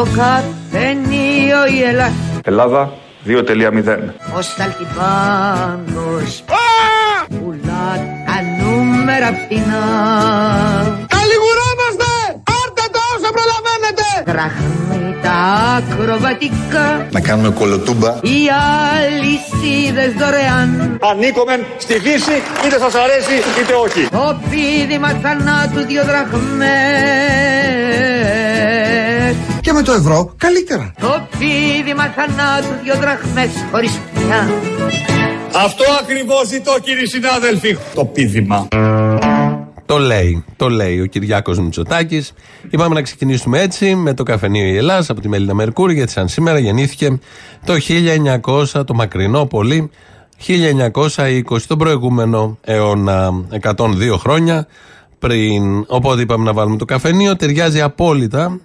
Το καφενείο η Ελλάδα. Ελλάδα 2.0. Ο Σταλτιπάνος πουλά τα νούμερα φθηνά. Καλιγουρόμαστε! Πάρτε το όσο προλαβαίνετε! Δραχμή τα ακροβατικά. Να κάνουμε κολοτούμπα. Οι αλυσίδες δωρεάν. Ανήκομεν στη φύση, είτε σας αρέσει είτε όχι. Το πίδημα θανάτου δύο δραχμές. Και με το ευρώ καλύτερα. Το πίδημα θανάτου δύο δραχμές χωρίς πια. Αυτό ακριβώς ζητώ κύριοι συνάδελφοι. Το πίδημα. Το λέει, το λέει ο Κυριάκος Μητσοτάκης. Είπαμε να ξεκινήσουμε έτσι με το καφενείο η Ελλάς από τη Μελίνα Μερκούρη, γιατί σαν σήμερα γεννήθηκε το 1900, το μακρινό πολύ, 1920, τον προηγούμενο αιώνα, 102 χρόνια πριν. Οπότε είπαμε να βάλουμε το καφενείο, ταιριάζει απόλυτα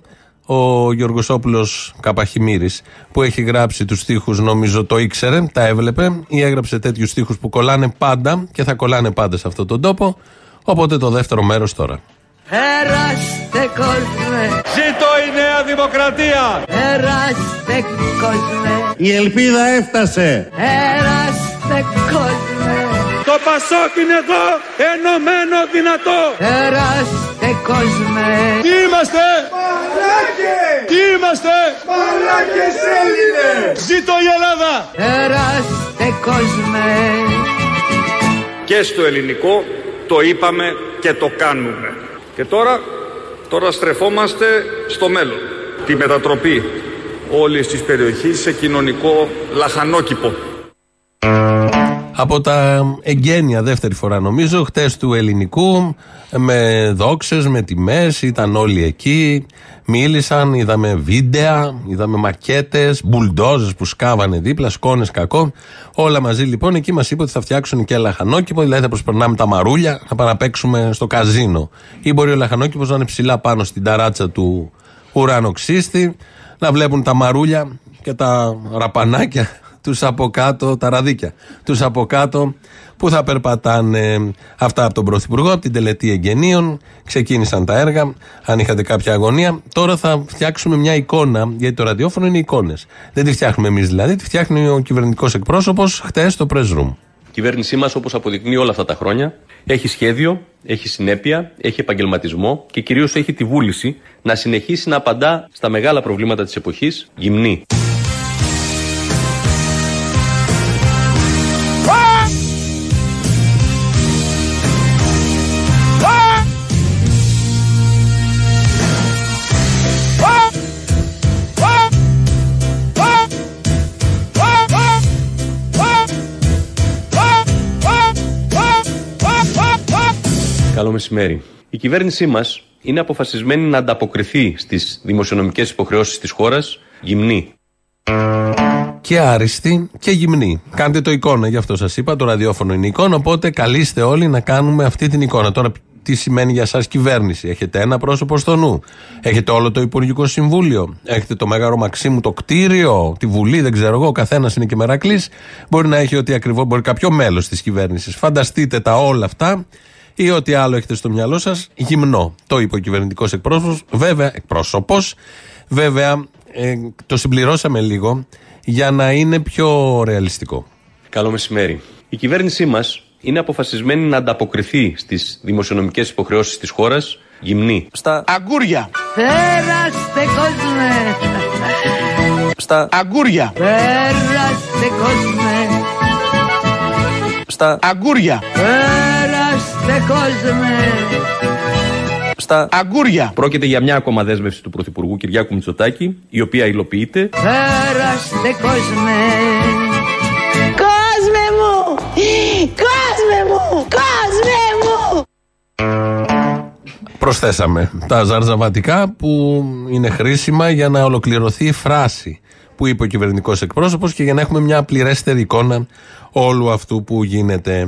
ο Γιωργοσόπουλος Καπαχημύρης που έχει γράψει τους στίχους νομίζω το ήξερε, τα έβλεπε ή έγραψε τέτοιους στίχους που κολλάνε πάντα και θα κολλάνε πάντα σε αυτόν τον τόπο. Οπότε το δεύτερο μέρος τώρα. Περάστε κόσμε, Ζήτω η Νέα Δημοκρατία. περάστε κόσμε, Η ελπίδα έφτασε. περάστε κόσμε, Το Πασόκ είναι εδώ, ενωμένο δυνατό. περάστε κόσμε, Τι είμαστε! Μαλάκες! Τι είμαστε! Μαλάκες Έλληνες! Ζήτω η Ελλάδα! περάστε κόσμε. Και στο ελληνικό το είπαμε και το κάνουμε. Και τώρα, τώρα στρεφόμαστε στο μέλλον. Τη μετατροπή όλης της περιοχής σε κοινωνικό λαχανόκηπο. Από τα εγγένεια δεύτερη φορά νομίζω χτες του ελληνικού με δόξες, με τιμές ήταν όλοι εκεί. Μίλησαν, είδαμε βίντεα είδαμε μακέτες, μπουλντόζες που σκάβανε δίπλα, σκόνες κακό. Όλα μαζί λοιπόν εκεί μας είπε ότι θα φτιάξουν και λαχανόκηπο δηλαδή θα προσπερνάμε τα μαρούλια να πάμε να παίξουμε στο καζίνο. Ή μπορεί ο λαχανόκηπος να είναι ψηλά πάνω στην ταράτσα του ουρανοξύστη να βλέπουν τα μαρούλια και τα ραπανάκια τους από κάτω, τα ραδίκια, τους από κάτω που θα περπατάνε αυτά από τον Πρωθυπουργό, από την τελετή εγγενείων. Ξεκίνησαν τα έργα, αν είχατε κάποια αγωνία. Τώρα θα φτιάξουμε μια εικόνα, γιατί το ραδιόφωνο είναι εικόνες. Δεν τη φτιάχνουμε εμείς δηλαδή, τη φτιάχνει ο κυβερνητικός εκπρόσωπος χτες στο press room. Η κυβέρνησή μας, όπως αποδεικνύει όλα αυτά τα χρόνια, έχει σχέδιο, έχει συνέπεια, έχει επαγγελματισμό και κυρίως έχει τη βούληση να συνεχίσει να απαντά στα μεγάλα προβλήματα της εποχής γυμνή. Καλό μεσημέρι. Η κυβέρνησή μας είναι αποφασισμένη να ανταποκριθεί στις δημοσιονομικές υποχρεώσεις της χώρας γυμνή. και άριστη και γυμνή. Κάντε το εικόνα, γι' αυτό σας είπα. Το ραδιόφωνο είναι εικόνα. Οπότε καλείστε όλοι να κάνουμε αυτή την εικόνα. Τώρα, τι σημαίνει για εσά κυβέρνηση; Έχετε ένα πρόσωπο στο νου; Έχετε όλο το Υπουργικό Συμβούλιο; Έχετε το Μέγαρο Μαξίμου, το κτίριο, τη Βουλή, δεν ξέρω εγώ. Ο καθένας είναι και μερακλής. Μπορεί να έχει ό,τι ακριβώ μπορεί κάποιο μέλος της κυβέρνησης. Φανταστείτε τα όλα αυτά ή ό,τι άλλο έχετε στο μυαλό σας. Γυμνό. Το είπε ο κυβερνητικός εκπρόσωπος. Βέβαια, εκπρόσωπος. Βέβαια, ε, το συμπληρώσαμε λίγο για να είναι πιο ρεαλιστικό. Καλό μεσημέρι. Η κυβέρνησή μας είναι αποφασισμένη να ανταποκριθεί στις δημοσιονομικές υποχρεώσεις της χώρας γυμνή. Στα αγκούρια. Περάστε κόσμε, Στα αγκούρια. περάστε κόσμε, Στα αγκούρια. περάστε κόσμε. Στα αγκούρια. Πρόκειται για μια ακόμα δέσμευση του Πρωθυπουργού Κυριάκου Μητσοτάκη, η οποία υλοποιείται. Πέραστε κόσμε. Κόσμε μου! Κόσμε μου! Κόσμε μου! Προσθέσαμε τα ζαρζαβατικά που είναι χρήσιμα για να ολοκληρωθεί η φράση που είπε ο κυβερνητικός εκπρόσωπος και για να έχουμε μια πληρέστερη εικόνα όλου αυτού που γίνεται.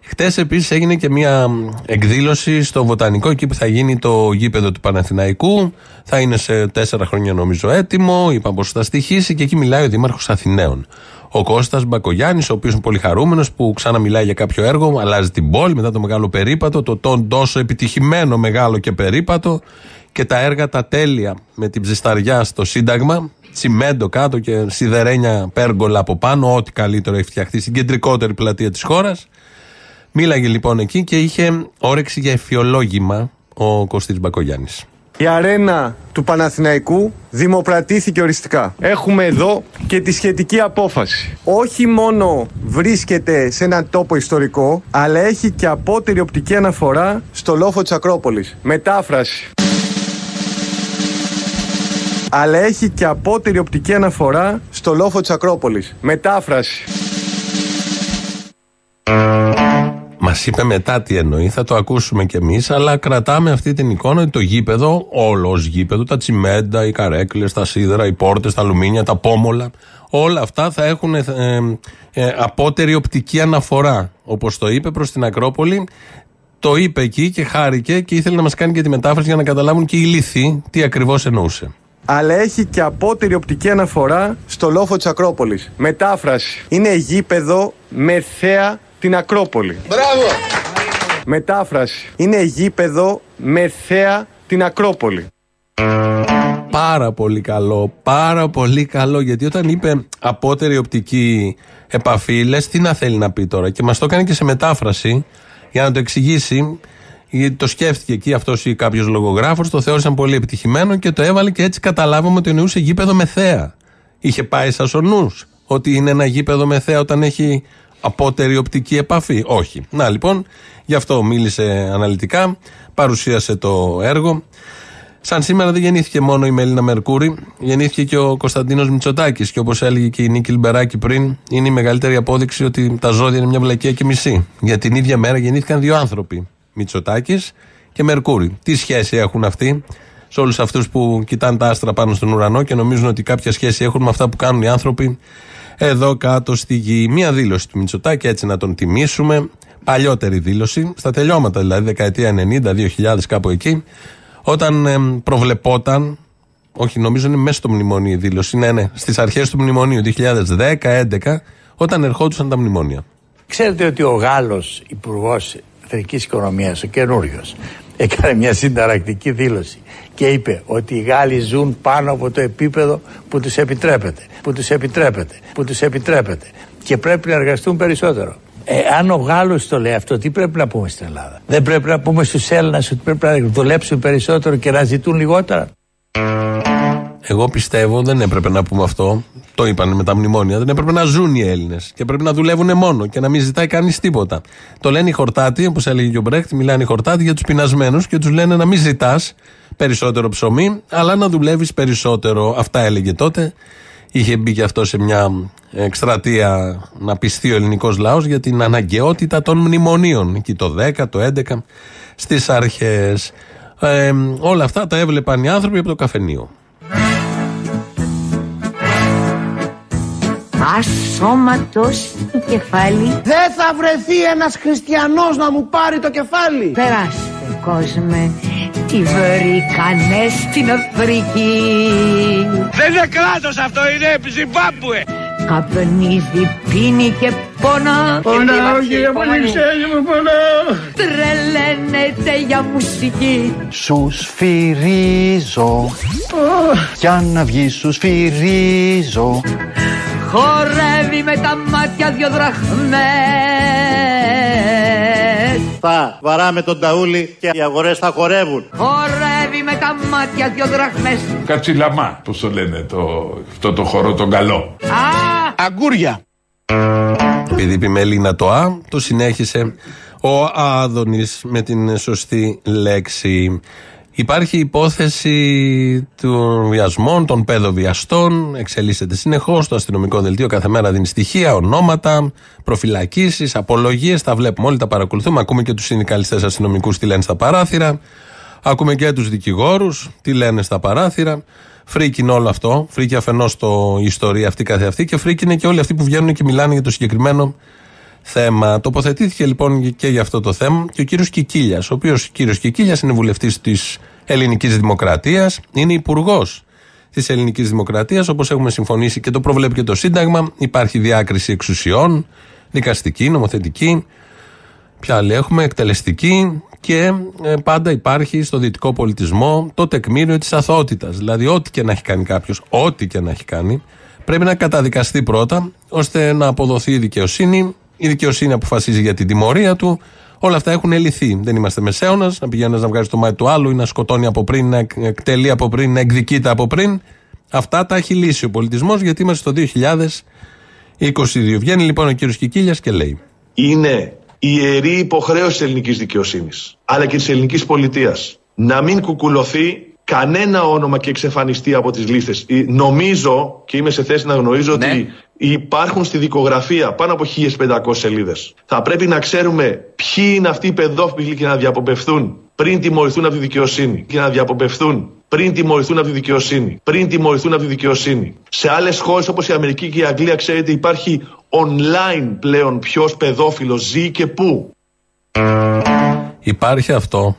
Χτες επίσης έγινε και μια εκδήλωση στο Βοτανικό, εκεί που θα γίνει το γήπεδο του Παναθηναϊκού. Θα είναι σε τέσσερα χρόνια νομίζω έτοιμο. Είπαμε πως θα στοιχήσει και εκεί μιλάει ο Δήμαρχος Αθηναίων. Ο Κώστας Μπακογιάννης, ο οποίος είναι πολύ χαρούμενος που ξαναμιλάει για κάποιο έργο, αλλάζει την πόλη μετά το μεγάλο περίπατο, το τον τόσο επιτυχημένο μεγάλο και περίπατο και τα έργα τα τέλεια με την ψισταριά στο Σύνταγμα, τσιμέντο κάτω και σιδερένια πέργολα από πάνω, ό,τι καλύτερο έχει φτιαχτεί στην κεντρικότερη πλατεία της χώρας. Μίλαγε λοιπόν εκεί και είχε όρεξη για εφιολόγημα ο Κωστής Μπακογιάννης. Η αρένα του Παναθηναϊκού δημοπρατήθηκε οριστικά. Έχουμε εδώ και τη σχετική απόφαση. Όχι μόνο βρίσκεται σε έναν τόπο ιστορικό, αλλά έχει και απότερη οπτική αναφορά στο λόφο της Ακρόπολης. Μετάφραση. Αλλά έχει και απότερη οπτική αναφορά στο λόφο της Ακρόπολης. Μετάφραση. Μας είπε μετά τι εννοεί, θα το ακούσουμε κι εμείς, αλλά κρατάμε αυτή την εικόνα ότι το γήπεδο, όλο ως γήπεδο, τα τσιμέντα, οι καρέκλες, τα σίδερα, οι πόρτες, τα αλουμίνια, τα πόμολα, όλα αυτά θα έχουν ε, ε, απότερη οπτική αναφορά. Όπως το είπε προς την Ακρόπολη, το είπε εκεί και χάρηκε και ήθελε να μας κάνει και τη μετάφραση για να καταλάβουν και οι λύθοι τι ακριβώς εννοούσε. Αλλά έχει και απότερη οπτική αναφορά στο λόφο της Ακρόπολης. Μετάφραση. Είναι γήπεδο με θέα την Ακρόπολη. Μπράβο! Μετάφραση. Είναι γήπεδο με θέα την Ακρόπολη. Πάρα πολύ καλό, πάρα πολύ καλό. Γιατί όταν είπε απότερη οπτική επαφή, λες τι να θέλει να πει τώρα. Και μας το έκανε και σε μετάφραση για να το εξηγήσει. Γιατί το σκέφτηκε εκεί αυτός ή κάποιος λογογράφος, το θεώρησαν πολύ επιτυχημένο και το έβαλε και έτσι καταλάβαμε ότι εννοούσε γήπεδο με θέα. Είχε πάει σα ο νους, ότι είναι ένα γήπεδο με θέα όταν έχει απότερη οπτική επαφή. Όχι. Να λοιπόν, γι' αυτό μίλησε αναλυτικά, παρουσίασε το έργο. Σαν σήμερα δεν γεννήθηκε μόνο η Μελίνα Μερκούρη, γεννήθηκε και ο Κωνσταντίνος Μητσοτάκης. Και όπως έλεγε και η Νίκη Λιμπεράκη πριν, είναι η μεγαλύτερη απόδειξη ότι τα ζώδια είναι μια βλακία και μισή. Για την ίδια μέρα γεννήθηκαν δύο άνθρωποι, Μητσοτάκης και Μερκούρη. Τι σχέση έχουν αυτοί σε όλους αυτούς που κοιτάνε τα άστρα πάνω στον ουρανό και νομίζουν ότι κάποια σχέση έχουν με αυτά που κάνουν οι άνθρωποι εδώ κάτω στη γη. Μία δήλωση του Μητσοτάκη, έτσι να τον τιμήσουμε. Παλιότερη δήλωση, στα τελειώματα δηλαδή, δεκαετία 90, 2000, κάπου εκεί, όταν ε, προβλεπόταν, όχι νομίζω είναι μέσα στο μνημόνιο η δήλωση, ναι, ναι, στις αρχές του μνημονίου 2010-2011, όταν ερχόντουσαν τα μνημόνια. Ξέρετε ότι ο Γάλλος Υπουργός Εθνική Οικονομίας, ο καινούριος, έκανε μια συνταρακτική δήλωση και είπε ότι οι Γάλλοι ζουν πάνω από το επίπεδο που τους επιτρέπεται, που τους επιτρέπεται, που τους επιτρέπεται και πρέπει να εργαστούν περισσότερο. Ε, αν ο Γάλλος το λέει αυτό, τι πρέπει να πούμε στην Ελλάδα; Δεν πρέπει να πούμε στους Έλληνες ότι πρέπει να δουλέψουν περισσότερο και να ζητούν λιγότερα; Εγώ πιστεύω δεν έπρεπε να πούμε αυτό. Το είπαν με τα μνημόνια. Δεν έπρεπε να ζουν οι Έλληνες και πρέπει να δουλεύουν μόνο και να μην ζητάει κανείς τίποτα. Το λένε οι χορτάτοι, όπως έλεγε και ο Μπρέχτ, μιλάνε οι χορτάτοι για τους πεινασμένους και τους λένε να μην ζητάς περισσότερο ψωμί, αλλά να δουλεύεις περισσότερο. Αυτά έλεγε τότε. Είχε μπει και αυτό σε μια εκστρατεία να πιστεί ο ελληνικός λαός για την αναγκαιότητα των μνημονίων. Εκεί το 10, το 11, στις αρχές. Ε, όλα αυτά τα έβλεπαν οι άνθρωποι από το καφενείο. Ασώματος του κεφάλι. Δεν θα βρεθεί ένας χριστιανός να μου πάρει το κεφάλι. Περάστε κόσμε Τι βρήκανε στην Αφρική. Δεν είναι κράτος αυτό, είναι Ζιμπάμπουε. Καπνίζει, πίνει και πονά. Πονάω κύριε Πολυξέλη μου, πονάω. Τρελαίνεται για μουσική. Σους σφυρίζω Για να βγει σους σφυρίζω Χορεύει με τα μάτια δυο δραχμές. Θα βαράμε τον ταούλι και οι αγορές θα χορεύουν. Χορεύει με τα μάτια δυο δραχμές. Κατσιλαμά, πώς το λένε, το, αυτό το χορό, τον καλό. Α, Αγκούρια Επειδή είπε η Μελίνα το Α, το συνέχισε ο Άδωνης με την σωστή λέξη. Υπάρχει υπόθεση των βιασμών, των παιδοβιαστών, εξελίσσεται συνεχώς. Το αστυνομικό δελτίο κάθε μέρα δίνει στοιχεία, ονόματα, προφυλακίσεις, απολογίες. Τα βλέπουμε όλοι, τα παρακολουθούμε. Ακούμε και τους συνδικαλιστές αστυνομικούς τι λένε στα παράθυρα. Ακούμε και τους δικηγόρους τι λένε στα παράθυρα. Φρίκη όλο αυτό. Φρίκη αφενός το η ιστορία αυτή καθε αυτή και φρίκη είναι και όλοι αυτοί που βγαίνουν και μιλάνε για το συγκεκριμένο θέμα. Τοποθετήθηκε λοιπόν και για αυτό το θέμα και ο κύριος Κικίλιας, ο οποίος κύριος Κικίλιας είναι βουλευτής της Ελληνικής Δημοκρατίας, είναι υπουργός της Ελληνικής Δημοκρατίας, όπως έχουμε συμφωνήσει και το προβλέπει και το Σύνταγμα. Υπάρχει διάκριση εξουσιών, δικαστική, νομοθετική. Ποια άλλη έχουμε, εκτελεστική και ε, πάντα υπάρχει στο δυτικό πολιτισμό το τεκμήριο της αθωότητα. Δηλαδή, ό,τι και να έχει κάνει κάποιος, ό,τι και να έχει κάνει, πρέπει να καταδικαστεί πρώτα, ώστε να αποδοθεί η δικαιοσύνη. Η δικαιοσύνη αποφασίζει για την τιμωρία του. Όλα αυτά έχουν λυθεί. Δεν είμαστε μεσαίωνας, να πηγαίνει να βγάζει το μάτι του άλλου ή να σκοτώνει από πριν, να εκτελεί από πριν, να εκδικείται από πριν. Αυτά τα έχει λύσει ο πολιτισμός, γιατί είμαστε στο 2022. Βγαίνει λοιπόν ο κύριος Κικίλιας και λέει. Είναι η ιερή υποχρέωση τη ελληνικής δικαιοσύνης, αλλά και της ελληνικής πολιτείας, να μην κουκουλωθεί κανένα όνομα και εξαφανιστεί από τις λίστες. Ε, Νομίζω και είμαι σε θέση να γνωρίζω ότι υπάρχουν στη δικογραφία πάνω από 1500 σελίδες. Θα πρέπει να ξέρουμε ποιοι είναι αυτοί οι παιδόφιλοι και να διαποπευθούν πριν τιμωρηθούν από τη δικαιοσύνη. Και να διαποπευθούν πριν τιμωρηθούν από τη δικαιοσύνη. Πριν τιμωρηθούν από τη δικαιοσύνη. Σε άλλες χώρες όπως η Αμερική και η Αγγλία, ξέρετε, υπάρχει online πλέον ποιος παιδόφιλος ζει και πού. Υπάρχει αυτό.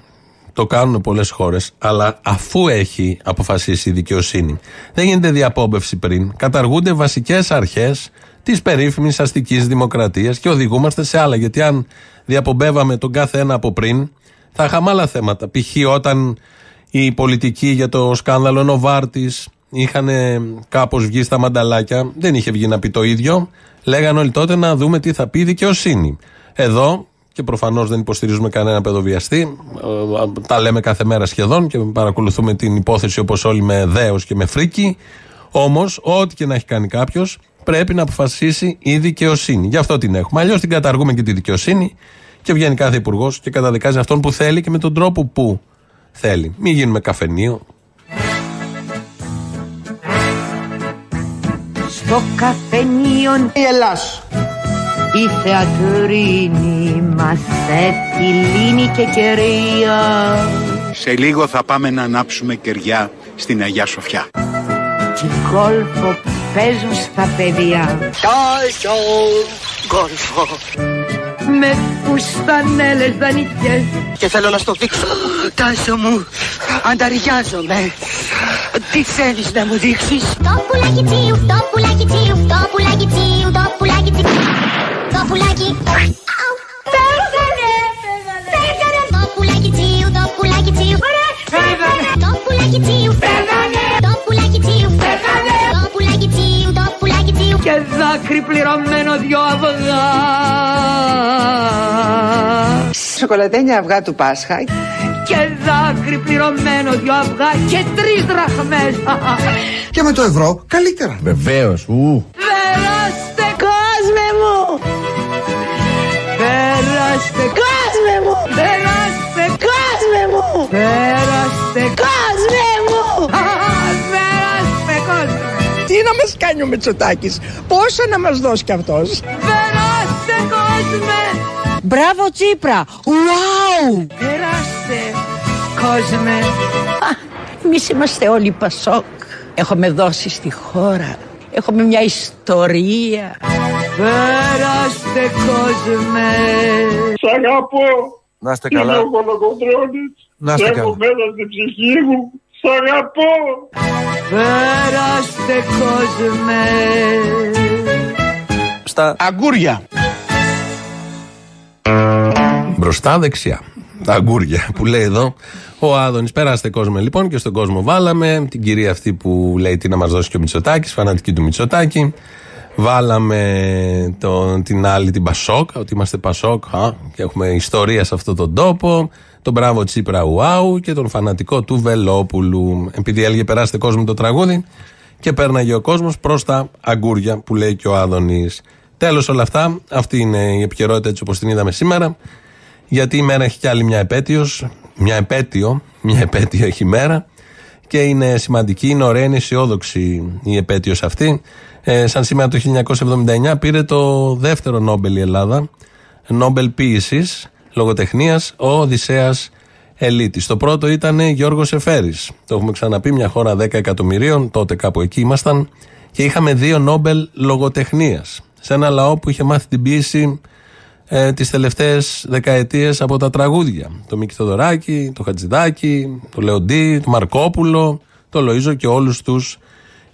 Το κάνουν πολλές χώρες, αλλά αφού έχει αποφασίσει η δικαιοσύνη. Δεν γίνεται διαπόμπευση πριν. Καταργούνται βασικές αρχές της περίφημης αστικής δημοκρατίας και οδηγούμαστε σε άλλα. Γιατί αν διαπομπεύαμε τον κάθε ένα από πριν, θα είχαμε άλλα θέματα. Π.χ. όταν οι πολιτικοί για το σκάνδαλο Νοβάρτης είχαν κάπως βγει στα μανταλάκια, δεν είχε βγει να πει το ίδιο. Λέγανε όλοι τότε να δούμε τι θα πει η δικαιοσύνη. Εδώ, και προφανώς δεν υποστηρίζουμε κανένα παιδοβιαστή, ε, τα λέμε κάθε μέρα σχεδόν και παρακολουθούμε την υπόθεση όπως όλοι με δέος και με φρίκι. Όμως, ό,τι και να έχει κάνει κάποιος, πρέπει να αποφασίσει η δικαιοσύνη. Γι' αυτό την έχουμε. Αλλιώς την καταργούμε και τη δικαιοσύνη και βγαίνει κάθε υπουργός και καταδικάζει αυτόν που θέλει και με τον τρόπο που θέλει. Μην γίνουμε καφενείο. Στο καφενείο. Η Ελλάς. Η θεατρίνη μας λύνη και κερία Σε λίγο θα πάμε να ανάψουμε κεριά στην Αγιά Σοφιά. Τι κόλφο παίζουν στα παιδιά Κόλφο, κόλφο με φουστανέλες δανειτιές Και θέλω να στο δείξω. Τάσο μου, ανταριάζομαι. Τι θέλεις να μου δείξεις; Το πουλάκι τσίου, το πουλάκι τσίου Το πουλάκι τσίου, το πουλάκι τσίου. Το πουλάκι. Πέθανε, πέθανε Το πουλάκι τσίου, το πουλάκι τσίου. Πέθανε Το πουλάκι τσίου, πέθανε Και δάκρυ πληρωμένο δυο αυγά. Σοκολατένια αυγά του Πάσχα. Και δάκρυ πληρωμένο δυο αυγά και τρεις δραχμές. Και με το ευρώ καλύτερα. Βεβαίως ου. Περάστε Κόσμε μου. Περάστε Κόσμε κάνει ο Μητσοτάκης. Πόσα να μας δώσει κι αυτός. Περάστε κόσμε! Μπράβο Τσίπρα. Ουάου Περάστε κόσμε! Εμείς είμαστε όλοι Πασόκ. Έχουμε δώσει στη χώρα. Έχουμε μια ιστορία. Περάστε κόσμε! Σ' αγαπώ. Να είστε Είμαι καλά ο Κολοκοντρώνης Να είστε Έχω καλά. μέσα στην ψυχή μου. Σ' αγαπώ Περάστε κόσμε Στα Αγκούρια μπροστά δεξιά. Τα αγκούρια που λέει εδώ ο Άδωνης. Περάστε κόσμο λοιπόν και στον κόσμο βάλαμε την κυρία αυτή που λέει τι να μας δώσει και ο Μητσοτάκης, φανατική του Μητσοτάκη. Βάλαμε τον, την άλλη την Πασόκ, ότι είμαστε Πασόκ α, και έχουμε ιστορία σε αυτόν τον τόπο. Τον μπράβο Τσίπρα Ουάου και τον φανατικό του Βελόπουλου. Επειδή έλεγε περάστε κόσμο το τραγούδι και πέρναγε ο κόσμος προς τα αγκούρια που λέει και ο Άδωνης. Τέλος όλα αυτά, αυτή είναι η επικαιρότητα έτσι όπως την είδαμε σήμερα. Γιατί η μέρα έχει κι άλλη μια επέτειος. Μια επέτειο, μια επέτειο έχει η μέρα. Και είναι σημαντική, είναι ωραία, είναι αισιόδοξη η επέτειος αυτή. Ε, σαν σήμερα το 1979 πήρε το δεύτερο Νόμπελ η Ελλάδα. Νόμπελ ποιήση, λογοτεχνίας, ο Οδυσσέας Ελίτης. Το πρώτο ήταν Γιώργος Εφέρης. Το έχουμε ξαναπεί, μια χώρα 10 εκατομμυρίων, τότε κάπου εκεί ήμασταν. Και είχαμε δύο Νόμπελ λογοτεχνίας. Σε ένα λαό που είχε μάθει την ποιήση ε, τις τελευταίες δεκαετίες από τα τραγούδια. Το Μίκη Θοδωράκη, το Χατζηδάκη, το Λεοντή, το Μαρκόπουλο, το Λοΐζο και όλους τους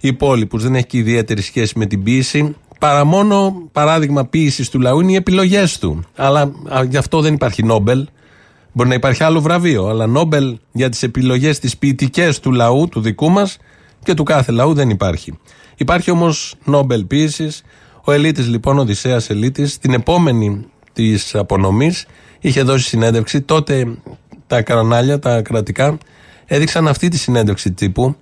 υπόλοιπους. Δεν έχει και ιδιαίτερη σχέση με την ποιήση. Παρά μόνο παράδειγμα ποιήση του λαού είναι οι επιλογές του. Αλλά α, γι' αυτό δεν υπάρχει Νόμπελ. Μπορεί να υπάρχει άλλο βραβείο, αλλά Νόμπελ για τις επιλογές τις ποιητικές του λαού, του δικού μας και του κάθε λαού δεν υπάρχει. Υπάρχει όμως Νόμπελ ποιήση. Ο Ελίτης, λοιπόν, ο Οδυσσέας Ελίτης, την επόμενη της απονομής είχε δώσει συνέντευξη. Τότε τα κανάλια, τα κρατικά, έδειξαν αυτή τη συνέντευξη τύπου.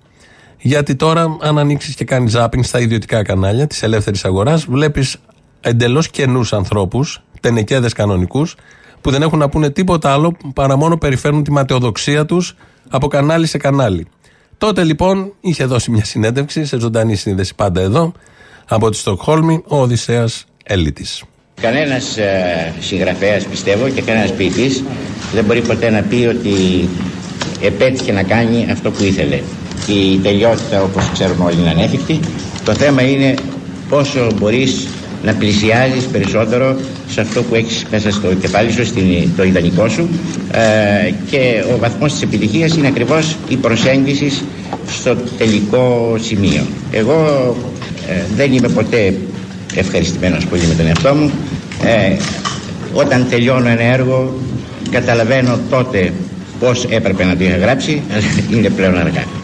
Γιατί τώρα, αν ανοίξεις και κάνεις ζάπινγκ στα ιδιωτικά κανάλια της ελεύθερης αγοράς, βλέπεις εντελώς καινούς ανθρώπους, τενεκέδες κανονικούς, που δεν έχουν να πούνε τίποτα άλλο παρά μόνο περιφέρουν τη ματαιοδοξία τους από κανάλι σε κανάλι. Τότε λοιπόν είχε δώσει μια συνέντευξη σε ζωντανή σύνδεση πάντα εδώ από τη Στοκχόλμη ο Οδυσσέας Έλιτης. Κανένας ε, συγγραφέας πιστεύω και κανένας ποιητής δεν μπορεί ποτέ να πει ότι επέτυχε να κάνει αυτό που ήθελε. Η τελειότητα όπως ξέρουμε όλοι είναι ανέφικτη. Το θέμα είναι πόσο μπορείς να πλησιάζεις περισσότερο σε αυτό που έχεις μέσα στο κεφάλι σου, στην, το ιδανικό σου ε, και ο βαθμός της επιτυχίας είναι ακριβώς η προσέγγιση στο τελικό σημείο. Εγώ ε, δεν είμαι ποτέ ευχαριστημένος πολύ με τον εαυτό μου. Ε, όταν τελειώνω ένα έργο καταλαβαίνω τότε πώς έπρεπε να το είχα γράψει, αλλά είναι πλέον αργά.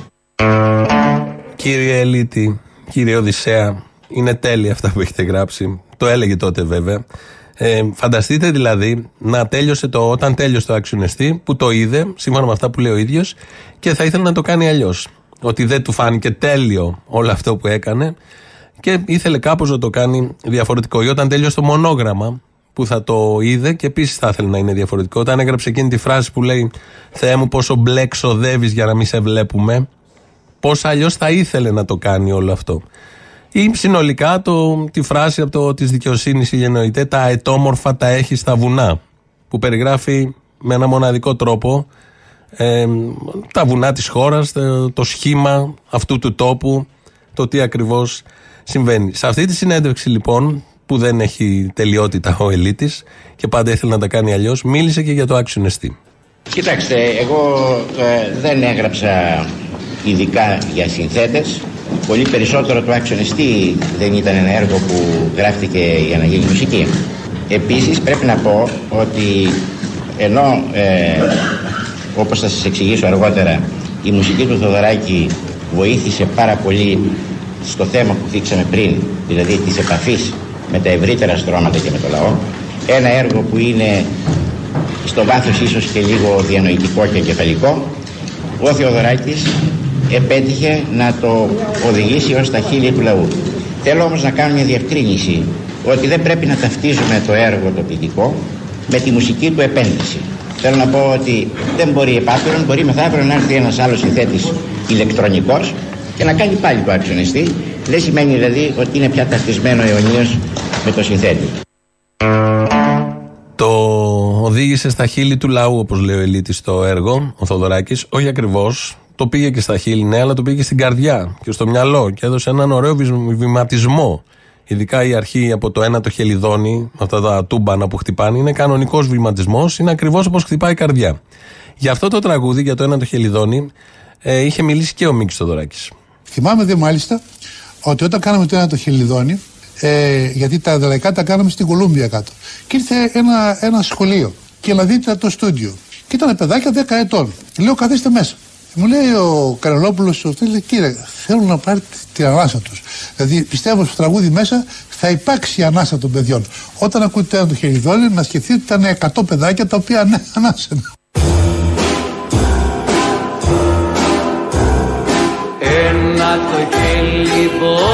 Κύριε Ελίτη, κύριε Οδυσσέα, είναι τέλεια αυτά που έχετε γράψει. Το έλεγε τότε βέβαια. Ε, φανταστείτε δηλαδή να τέλειωσε το, όταν τέλειωσε το αξιονεστή που το είδε, σύμφωνα με αυτά που λέει ο ίδιος, και θα ήθελε να το κάνει αλλιώς. Ότι δεν του φάνηκε τέλειο όλο αυτό που έκανε και ήθελε κάπως να το κάνει διαφορετικό. Ή όταν τέλειωσε το μονόγραμμα που θα το είδε και επίσης θα ήθελε να είναι διαφορετικό. Όταν έγραψε εκείνη τη φράση που λέει Θεέ μου, πόσο μπλε ξοδεύεις για να μην σε βλέπουμε, πώς αλλιώς θα ήθελε να το κάνει όλο αυτό. Ή συνολικά το, τη φράση από το της δικαιοσύνης γεννοείται τα ετόμορφα τα έχει στα βουνά. Που περιγράφει με ένα μοναδικό τρόπο ε, τα βουνά της χώρας, το, το σχήμα αυτού του τόπου, το τι ακριβώς συμβαίνει. Σε αυτή τη συνέντευξη λοιπόν, που δεν έχει τελειότητα ο ελίτης και πάντα ήθελε να τα κάνει αλλιώς, μίλησε και για το άξιο εστί. Κοιτάξτε, εγώ ε, δεν έγραψα ειδικά για συνθέτες. Πολύ περισσότερο το άξιο εστί δεν ήταν ένα έργο που γράφτηκε για να γίνει μουσική. Επίσης πρέπει να πω ότι ενώ ε, όπως θα σας εξηγήσω αργότερα η μουσική του Θοδωράκη βοήθησε πάρα πολύ στο θέμα που δείξαμε πριν δηλαδή της επαφής με τα ευρύτερα στρώματα και με το λαό ένα έργο που είναι στο βάθος ίσως και λίγο διανοητικό και εγκεφαλικό ο Θεοδωράκης επέτυχε να το οδηγήσει ως τα χείλη του λαού θέλω όμως να κάνω μια διευκρίνηση ότι δεν πρέπει να ταυτίζουμε το έργο το ποιητικό με τη μουσική του επένδυση Θέλω να πω ότι δεν μπορεί επάπειρον, μπορεί μεθαύριο να έρθει ένας άλλος συνθέτης ηλεκτρονικός και να κάνει πάλι το αξιονιστή. Δεν σημαίνει δηλαδή ότι είναι πια ταυτισμένο αιωνίως με το συνθέτη. Το οδήγησε στα χείλη του λαού, όπως λέει ο Ελίτης στο έργο, ο Θοδωράκης. Όχι ακριβώς. Το πήγε και στα χείλη, ναι, αλλά το πήγε στην καρδιά και στο μυαλό και έδωσε έναν ωραίο βηματισμό. Ειδικά η αρχή από το ένα το χελιδόνι, αυτά τα τούμπανα που χτυπάνε, είναι κανονικός βηματισμός, είναι ακριβώς όπως χτυπάει η καρδιά. Για αυτό το τραγούδι, για το ένα το χελιδόνι, ε, είχε μιλήσει και ο Μίκης Θοδωράκης. Θυμάμαι δε μάλιστα ότι όταν κάναμε το ένα το χελιδόνι, ε, γιατί τα λαϊκά τα κάναμε στην Κολούμπια κάτω, και ήρθε ένα, ένα σχολείο και να δείτε το στούντιο. Και ήταν παιδάκια 10 ετών. Λέω καθίστε μέσα. Μου λέει ο Καραλόπουλος, λέει, κύριε, θέλουν να πάρει την ανάσα τους. Δηλαδή πιστεύω στο τραγούδι μέσα θα υπάρξει η ανάσα των παιδιών. Όταν ακούτε ένα το χεριδόνι, να σκεφτείτε ότι ήταν 100 παιδάκια τα οποία ναι, ανάσαν. Ένα το χελιδόνι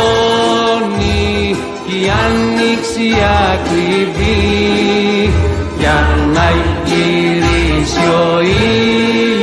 η άνοιξη ακριβή για να γυρίσει ο ήλιος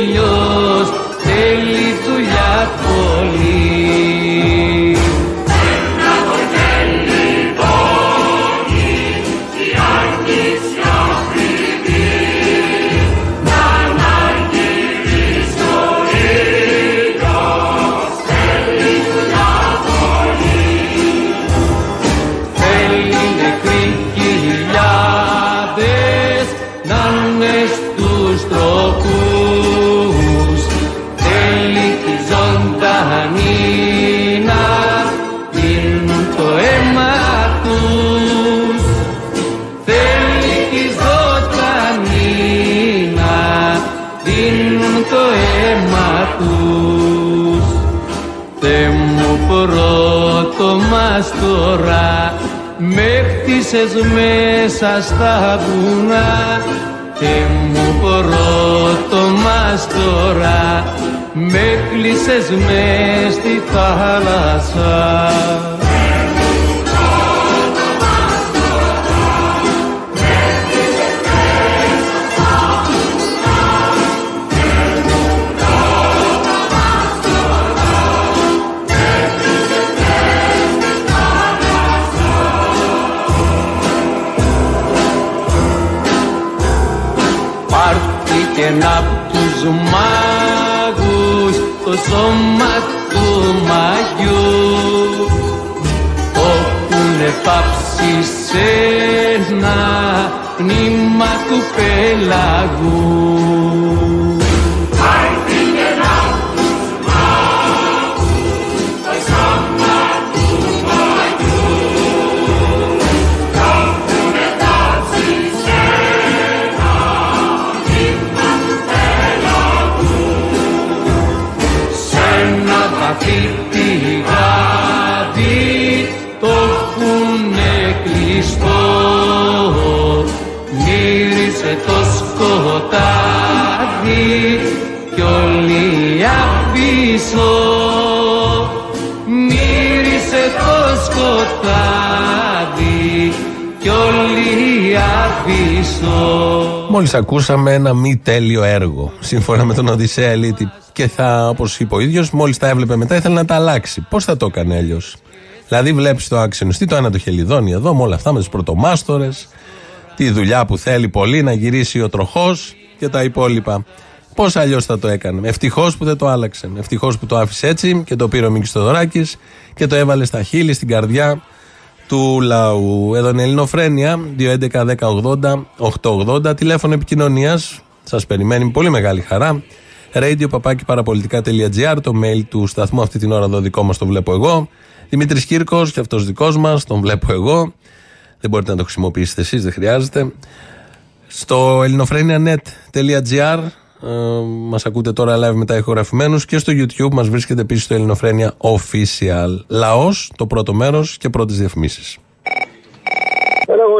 χτίσες μέσα στα βουνά και μου πρώτο μας τώρα με κλείσες μες στη θάλασσα μάγους το σώμα του μαγιού Όπουνε πάψει σε ένα πνήμα του πελαγού απίσω Μύρισε το σκοτάδι κι όλη απίσω Μόλις ακούσαμε ένα μη τέλειο έργο, σύμφωνα με τον Οδυσσέα Ελίτη. Και θα, όπως είπε ο ίδιος, μόλις τα έβλεπε μετά ήθελε να τα αλλάξει. Πώς θα το έκανε αλλιώς; Δηλαδή, βλέπεις το αξιονιστή, το ένα το χελιδόνι εδώ, με όλα αυτά, με τους πρωτομάστορες, τη δουλειά που θέλει πολύ να γυρίσει ο τροχός και τα υπόλοιπα. Πώς αλλιώς θα το έκανε. Ευτυχώς που δεν το άλλαξε. Ευτυχώς που το άφησε έτσι και το πήρε ο Μίκης Θοδωράκη και το έβαλε στα χείλη, στην καρδιά του λαού. Εδώ είναι η Ελληνοφρένεια, 2.11.10.80.880, τηλέφωνο επικοινωνίας. Σας περιμένει με πολύ μεγάλη χαρά. Radio papaki το mail του σταθμού αυτή την ώρα εδώ δικό μας το βλέπω εγώ. Δημήτρης Κύρκος και αυτός δικός μας, τον βλέπω εγώ. Δεν μπορείτε να το χρησιμοποιήσετε εσείς, δεν χρειάζεται. Στο ελληνοφρένια.net.gr ε, Μας ακούτε τώρα live μετά ηχογραφημένους και στο YouTube μας βρίσκεται επίσης το Ελληνοφρένια Official. Λαός, το πρώτο μέρος και πρώτες διαφημίσεις.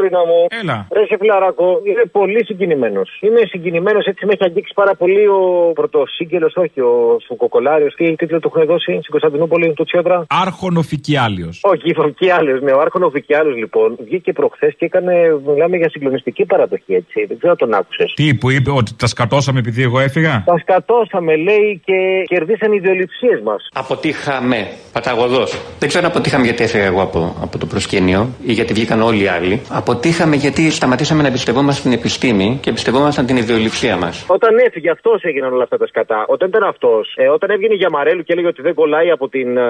Έλα, γορίνα μου. Έλα. Ρε σε φιλαράκο, είμαι πολύ συγκινημένος. Είμαι συγκινημένος, έτσι με έχει αγγίξει πάρα πολύ ο πρωτοσύγκελος, όχι ο Σουκοκολάριο. Τι τίτλο του έχουν δώσει στην Κωνσταντινούπολη, του Τσιόδρα. Άρχονο Φικιάλιο. Όχι, Φικιάλιο, ναι. Ο Άρχονο Φικιάλιο λοιπόν βγήκε προχθές και έκανε, μιλάμε για συγκλονιστική παραδοχή, έτσι. Δεν ξέρω αν τον άκουσες. Τι που είπε, ότι τα σκατώσαμε επειδή εγώ έφυγα; Τα σκατώσαμε, λέει, και κερδίσαν οι ιδεολειψίε μας. Αποτύχαμε παταγωδός. Δεν ξέρω αν αποτύχαμε γιατί έφυγα εγώ από, από το προσκήνιο ή γιατί βγήκαν όλοι οι άλλοι. Αποτύχαμε γιατί σταματήσαμε να εμπιστευόμαστε την επιστήμη και εμπιστευόμασταν την ιδεολειψία μας. Όταν έφυγε αυτός έγιναν όλα αυτά τα σκατά. Όταν ήταν αυτός, ε, όταν έβγαινε για Μαρέλου και έλεγε ότι δεν κολλάει από την ε,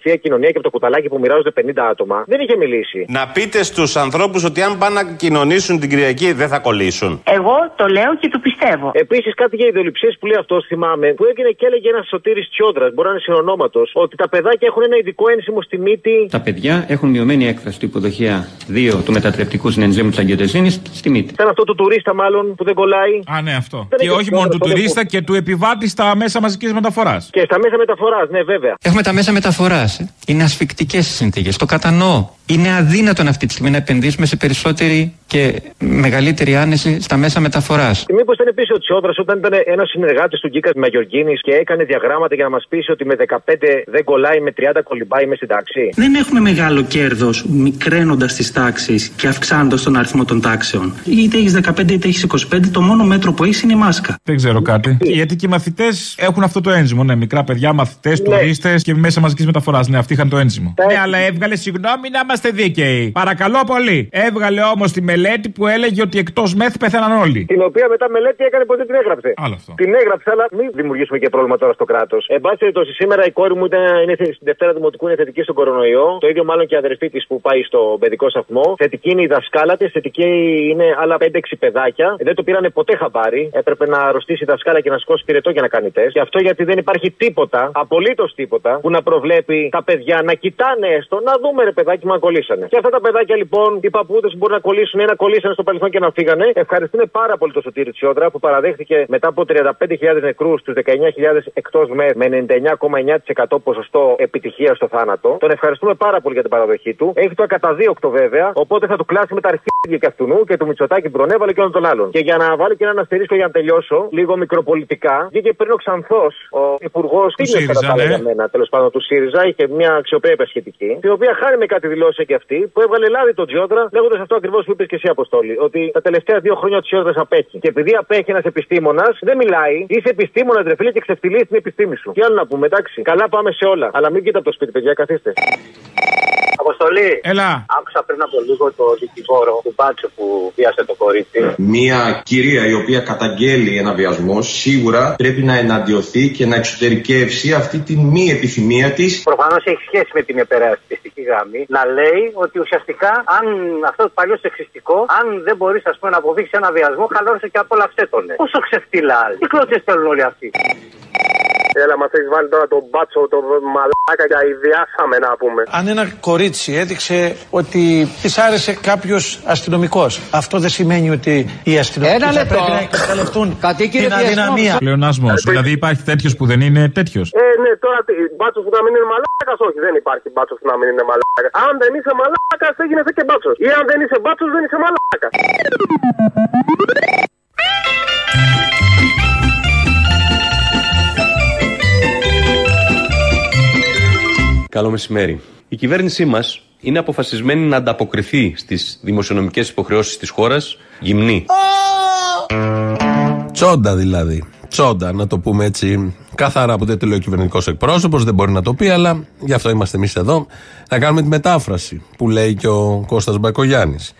θεία κοινωνία και από το κουταλάκι που μοιράζονται 50 άτομα, δεν είχε μιλήσει. Να πείτε στους ανθρώπους ότι αν πάνε να κοινωνήσουν την Κυριακή δεν θα κολλήσουν. Εγώ το λέω και το πιστεύω. Επίσης κάτι για ιδεολειψίες που λέει αυτός, θυμάμαι, που έβγαινε και έλεγε ένας σωτήρης Τσιόδρα, μπορεί να είναι συνονόματος, ότι τα παιδάκια έχουν ένα ειδικό ένσημο στη μύτη. Τα παιδιά έχουν μειωμένη έκφραση του υποδοχεία 2 του μετατρεπτικού συνενζήμου της αγκιοτεζίνη στη μύτη. Ήταν αυτό του τουρίστα μάλλον που δεν κολλάει. Α, ναι, αυτό. Δεν Και έχει όχι μόνο του αυτό, δεν τουρίστα και του επιβάτη στα μέσα μαζικής μεταφοράς. Και στα μέσα μεταφοράς, ναι, βέβαια. Έχουμε τα μέσα μεταφοράς. Είναι ασφικτικές οι συνθήκες. Το κατανοώ. Είναι αδύνατον αυτή τη στιγμή να επενδύσουμε σε περισσότερη και μεγαλύτερη άνεση στα μέσα μεταφοράς. Και μήπως ήταν επίσης ο Τσιόδρας όταν ήταν ένας συνεργάτης του Γκίκας Μαγιοργίνης και έκανε διαγράμματα για να μας πείσει ότι με 15 δεν κολλάει, με 30 κολυμπάει με στην τάξη; Δεν έχουμε μεγάλο κέρδος μικραίνοντας τις τάξεις και αυξάνοντας τον αριθμό των τάξεων. Είτε έχεις 15 είτε έχεις 25, το μόνο μέτρο που έχεις είναι η μάσκα. Δεν ξέρω κάτι. Γιατί και οι μαθητές έχουν αυτό το ένζυμο. Ναι, μικρά παιδιά, μαθητές, Ναι. τουρίστες και μέσα μαζικής μεταφοράς. Ναι, αυτοί είχαν το ένζυμο. Ναι, αλλά έβγαλε, συγγνώμη να είμαστε δίκαιοι. Παρακαλώ πολύ. Έβγαλε όμως τη μελέτη που έλεγε ότι εκτός μεθ πέθαναν όλοι. Την οποία μετά μελέτη έκανε ποτέ την έγραψε. Άλλο αυτό. Την έγραψε, αλλά μην δημιουργήσουμε και πρόβλημα τώρα στο κράτος. Εν πάση περιπτώσει, σήμερα η κόρη μου ήταν, είναι θε- στην Δευτέρα Δημοτικού είναι θετική στον κορονοϊό. Το ίδιο μάλλον και η αδερφή της που πάει στο παιδικό σταθμό. Θετική είναι η δασκάλα της, θετική είναι άλλα 5-6 παιδάκια. Δεν το πήρανε ποτέ χαμπάρι. Έπρεπε να αρρωστήσει η δασκάλα και να σηκώσει πυρετό για να κάνει τεστ. Και αυτό γιατί δεν υπάρχει τίποτα, απολύτως τίποτα, που να προβλέπει τα παιδιά να κοιτάνε έστω, να δούμε ρε παιδάκι, μα κολλήσανε. Και αυτά τα παιδάκια λοιπόν, οι παππούδες που μπορούν να κολλήσουν ή να κολλήσανε στο παρελθόν και να φύγανε, ευχαριστούν πάρα πολύ το Σωτήρι Τσιόδρα που παραδέχτηκε μετά από 35.000 νεκρούς τους 19.000 εκτός ΜΕΘ με 99,9% ποσοστό επιτυχία στο θάνατο. Τον ευχαριστούμε πάρα πολύ για την παραδοχή του. Έχει το ακαταδίωκτο βέβαια, οπότε θα του κλάσει με τα αρχίδια και αυτού και του Μητσοτάκη που τον έβαλε και όλων των άλλων. Και για να βάλω και ένα αστερίσκο για να τελειώσω, λίγο μικροπολιτικά, βγήκε πριν ο Ξανθός, ο υπουργός ΣΥΡΙΖΑ, ναι. για μένα, τέλος πάντων του ΣΥΡΙΖΑ, είχε μια αξιοπρέπεια σχετική, η οποία χάρη με κάτι δηλώσεις και αυτή, που έβαλε λάδι τον Τζιόδρα, λέγοντας αυτό ακριβώς που είπες και εσύ, Αποστόλη, ότι τα τελευταία δύο χρόνια ο Τζιόδρας απέχει. Και επειδή απέχει ένας επιστήμονας, δεν μιλάει, είσαι επιστήμονας, ρε φίλε, και ξεφτυλίζει την επιστήμη σου. Τι άλλο να πούμε, εντάξει, καλά πάμε σε όλα. Αλλά μην κοίτα από το σπίτι, παιδιά, καθίστε. Αποστολή. Έλα. Άκουσα πριν από λίγο το δικηγόρο του Μπάτσο που βίασε το κορίτσι. Μια κυρία η οποία καταγγέλει ένα βιασμό σίγουρα πρέπει να εναντιωθεί και να εξωτερικεύσει αυτή τη μη επιθυμία της. Προφανώς έχει σχέση με την υπερασπιστική γραμμή να λέει ότι ουσιαστικά αν αυτό το παλιό σεξιστικό, αν δεν μπορείς να αποδείξεις ένα βιασμό, χαλάρωσε και απόλαυσέ τον. Πόσο ξεφτύλα άλλοι. Τι κλώτσε θέλουν όλοι αυτοί. Έλα, μα έχεις βάλει τώρα τον μπάτσο, τον μαλάκα για ιδιάσαμε να πούμε. Αν ένα κορίτσι έδειξε ότι της άρεσε κάποιος αστυνομικός, αυτό δεν σημαίνει ότι οι αστυνομικοί Ένα θα λεπτό. πρέπει να εκμεταλλευτούν Κατοίκη την αδυναμία. Πλεονάσμο. Δηλαδή υπάρχει τέτοιος που δεν είναι τέτοιος; Ε, ναι, τώρα μπάτσος που να μην είναι μαλάκας, όχι, δεν υπάρχει μπάτσος που να μην είναι μαλάκας. Αν δεν είσαι μαλάκας, δεν γίνεσαι και μπάτσος. Ή αν δεν είσαι μπάτσος, δεν είσαι μαλάκας. Καλό μεσημέρι. Η κυβέρνησή μας είναι αποφασισμένη να ανταποκριθεί στις δημοσιονομικές υποχρεώσεις της χώρας γυμνή. Τσόντα δηλαδή. Τσόντα, να το πούμε έτσι καθαρά που δεν το λέει ο κυβερνητικός εκπρόσωπος, δεν μπορεί να το πει, αλλά γι' αυτό είμαστε εμείς εδώ. Να κάνουμε τη μετάφραση που λέει και ο Κώστας Μπακογιάννης.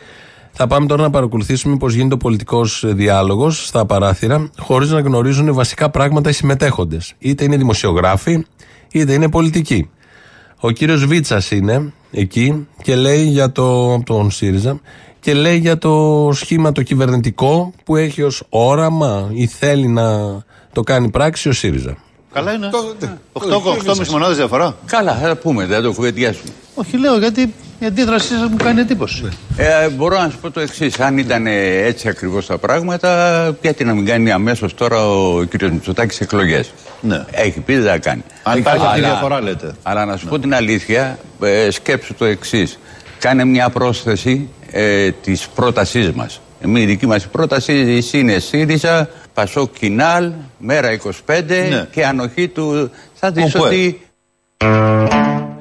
Θα πάμε τώρα να παρακολουθήσουμε πώς γίνεται ο πολιτικός διάλογος στα παράθυρα, χωρίς να γνωρίζουν βασικά πράγματα οι συμμετέχοντες. Είτε είναι δημοσιογράφοι, είτε είναι πολιτικοί. Ο κύριος Βίτσας είναι εκεί και λέει για το, από τον ΣΥΡΙΖΑ και λέει για το σχήμα το κυβερνητικό που έχει ως όραμα ή θέλει να το κάνει πράξη ο ΣΥΡΙΖΑ. Καλά είναι. 8,5 μονάδε διαφορά. Καλά, θα πούμε, δεν το κουβεντιάσουμε. Όχι, λέω γιατί η αντίδρασή σας μου κάνει εντύπωση. Ε, μπορώ να σου πω το εξής. Αν ήταν ε, έτσι ακριβώς τα πράγματα, γιατί να μην κάνει αμέσως τώρα ο κ. Μητσοτάκης εκλογές. Ναι. Έχει πει, δεν θα κάνει. Αν υπάρχει αυτή η Αλλά- διαφορά, λέτε. Αλλά να σου πω την αλήθεια, ε, σκέψου το εξής. Κάνε μια πρόσθεση ε, της πρότασής μας. Εμείς, η δική μας πρόταση είναι ΣΥΡΙΖΑ, Πασό Κινάλ, Μέρα 25 Ναι. και ανοχή του. Θα δει Κουκουέ. ότι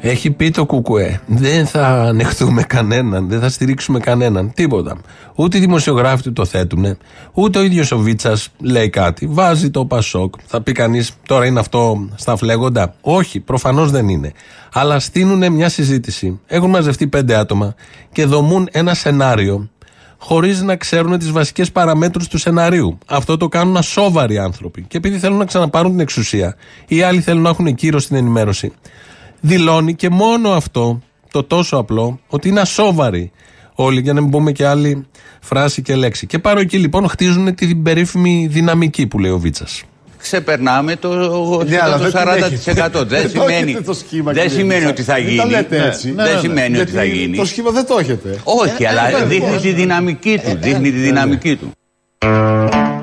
Έχει πει το Κουκουέ. Δεν θα ανεχθούμε κανέναν, δεν θα στηρίξουμε κανέναν. Τίποτα. Ούτε οι δημοσιογράφοι του το θέτουν, ούτε ο ίδιος ο Βίτσας λέει κάτι. Βάζει το Πασόκ. Θα πει κανείς, τώρα είναι αυτό στα φλέγοντα. Όχι, προφανώς δεν είναι. Αλλά στείλουν μια συζήτηση. Έχουν μαζευτεί πέντε άτομα και δομούν ένα σενάριο χωρίς να ξέρουν τις βασικές παραμέτρους του σεναρίου. Αυτό το κάνουν ασόβαροι άνθρωποι. Και επειδή θέλουν να ξαναπάρουν την εξουσία, οι άλλοι θέλουν να έχουν κύρος στην ενημέρωση δηλώνει και μόνο αυτό, το τόσο απλό, ότι είναι ασόβαροι όλοι, για να μην πούμε και άλλη φράση και λέξη. Και πάρω εκεί λοιπόν χτίζουν την περίφημη δυναμική που λέει ο Βίτσας. ξεπερνάμε το, Ναι, αλλά το δεν την 40%. έχετε. Δεν Δεν το σημαίνει, έχετε το σχήμα, δεν κύριε σημαίνει Βίτσα. ότι θα Μην γίνει. τα λέτε έτσι. Δεν Ναι, ναι, ναι. σημαίνει ότι Γιατί θα γίνει. Το σχήμα δεν το έχετε. Όχι, Ε, αλλά ε, δείχνει ε, τη δυναμική του. Δείχνει τη δυναμική του.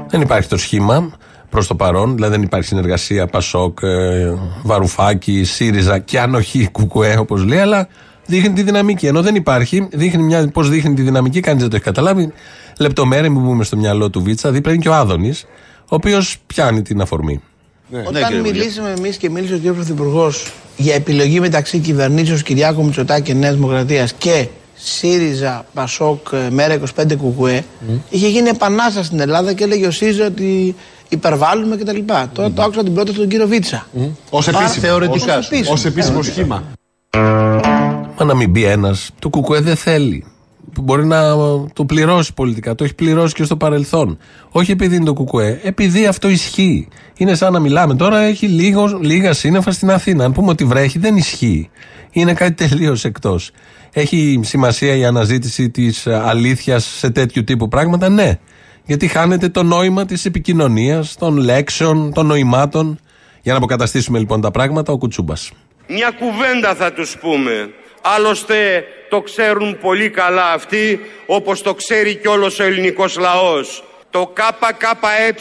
Δεν υπάρχει το σχήμα προς το παρόν, δηλαδή δεν υπάρχει συνεργασία Πασόκ, ε, Βαρουφάκη, ΣΥΡΙΖΑ και ανοχή Κουκουέ, όπως λέει, αλλά δείχνει τη δυναμική. Ενώ δεν υπάρχει, δείχνει μια, πώς δείχνει τη δυναμική, κανείς δεν το έχει καταλάβει. Λεπτομέρεια, μην μπούμε στο μυαλό του Βίτσα, δίπλα είναι και ο Άδωνης, ο οποίος πιάνει την αφορμή. Όταν μιλήσαμε εμείς και μίλησε ο κ. Πρωθυπουργός για επιλογή μεταξύ κυβερνήσεως Κυριάκου Μητσοτάκη και Νέας Δημοκρατίας και ΣΥΡΙΖΑ, Πασόκ, ε, Μέρα 25 Κουκουέ, είχε γίνει επανάσταση στην Ελλάδα και έλεγε ο ΣΥΡΙΖΑ ότι υπερβάλλουμε κτλ. Τώρα το άκουσα την πρόταση του κύριο Βίτσα. Ω Άρα, επίσημο. θεωρητικά. ως επίσημο. Ως επίσημο σχήμα. Μα να μην μπει ένας, το Κουκουέ δεν θέλει. Που μπορεί να το πληρώσει πολιτικά. Το έχει πληρώσει και στο παρελθόν. Όχι επειδή είναι το Κουκουέ, επειδή αυτό ισχύει. Είναι σαν να μιλάμε τώρα, έχει λίγος, λίγα σύννεφα στην Αθήνα. Αν πούμε ότι βρέχει, δεν ισχύει. Είναι κάτι τελείως εκτός. Έχει σημασία η αναζήτηση της αλήθειας σε τέτοιου τύπου πράγματα, ναι. Γιατί χάνεται το νόημα της επικοινωνίας, των λέξεων, των νοημάτων. Για να αποκαταστήσουμε λοιπόν τα πράγματα, ο Κουτσούμπας. Μια κουβέντα θα τους πούμε. Άλλωστε το ξέρουν πολύ καλά αυτοί, όπως το ξέρει και όλος ο ελληνικός λαός. Το ΚΚΕ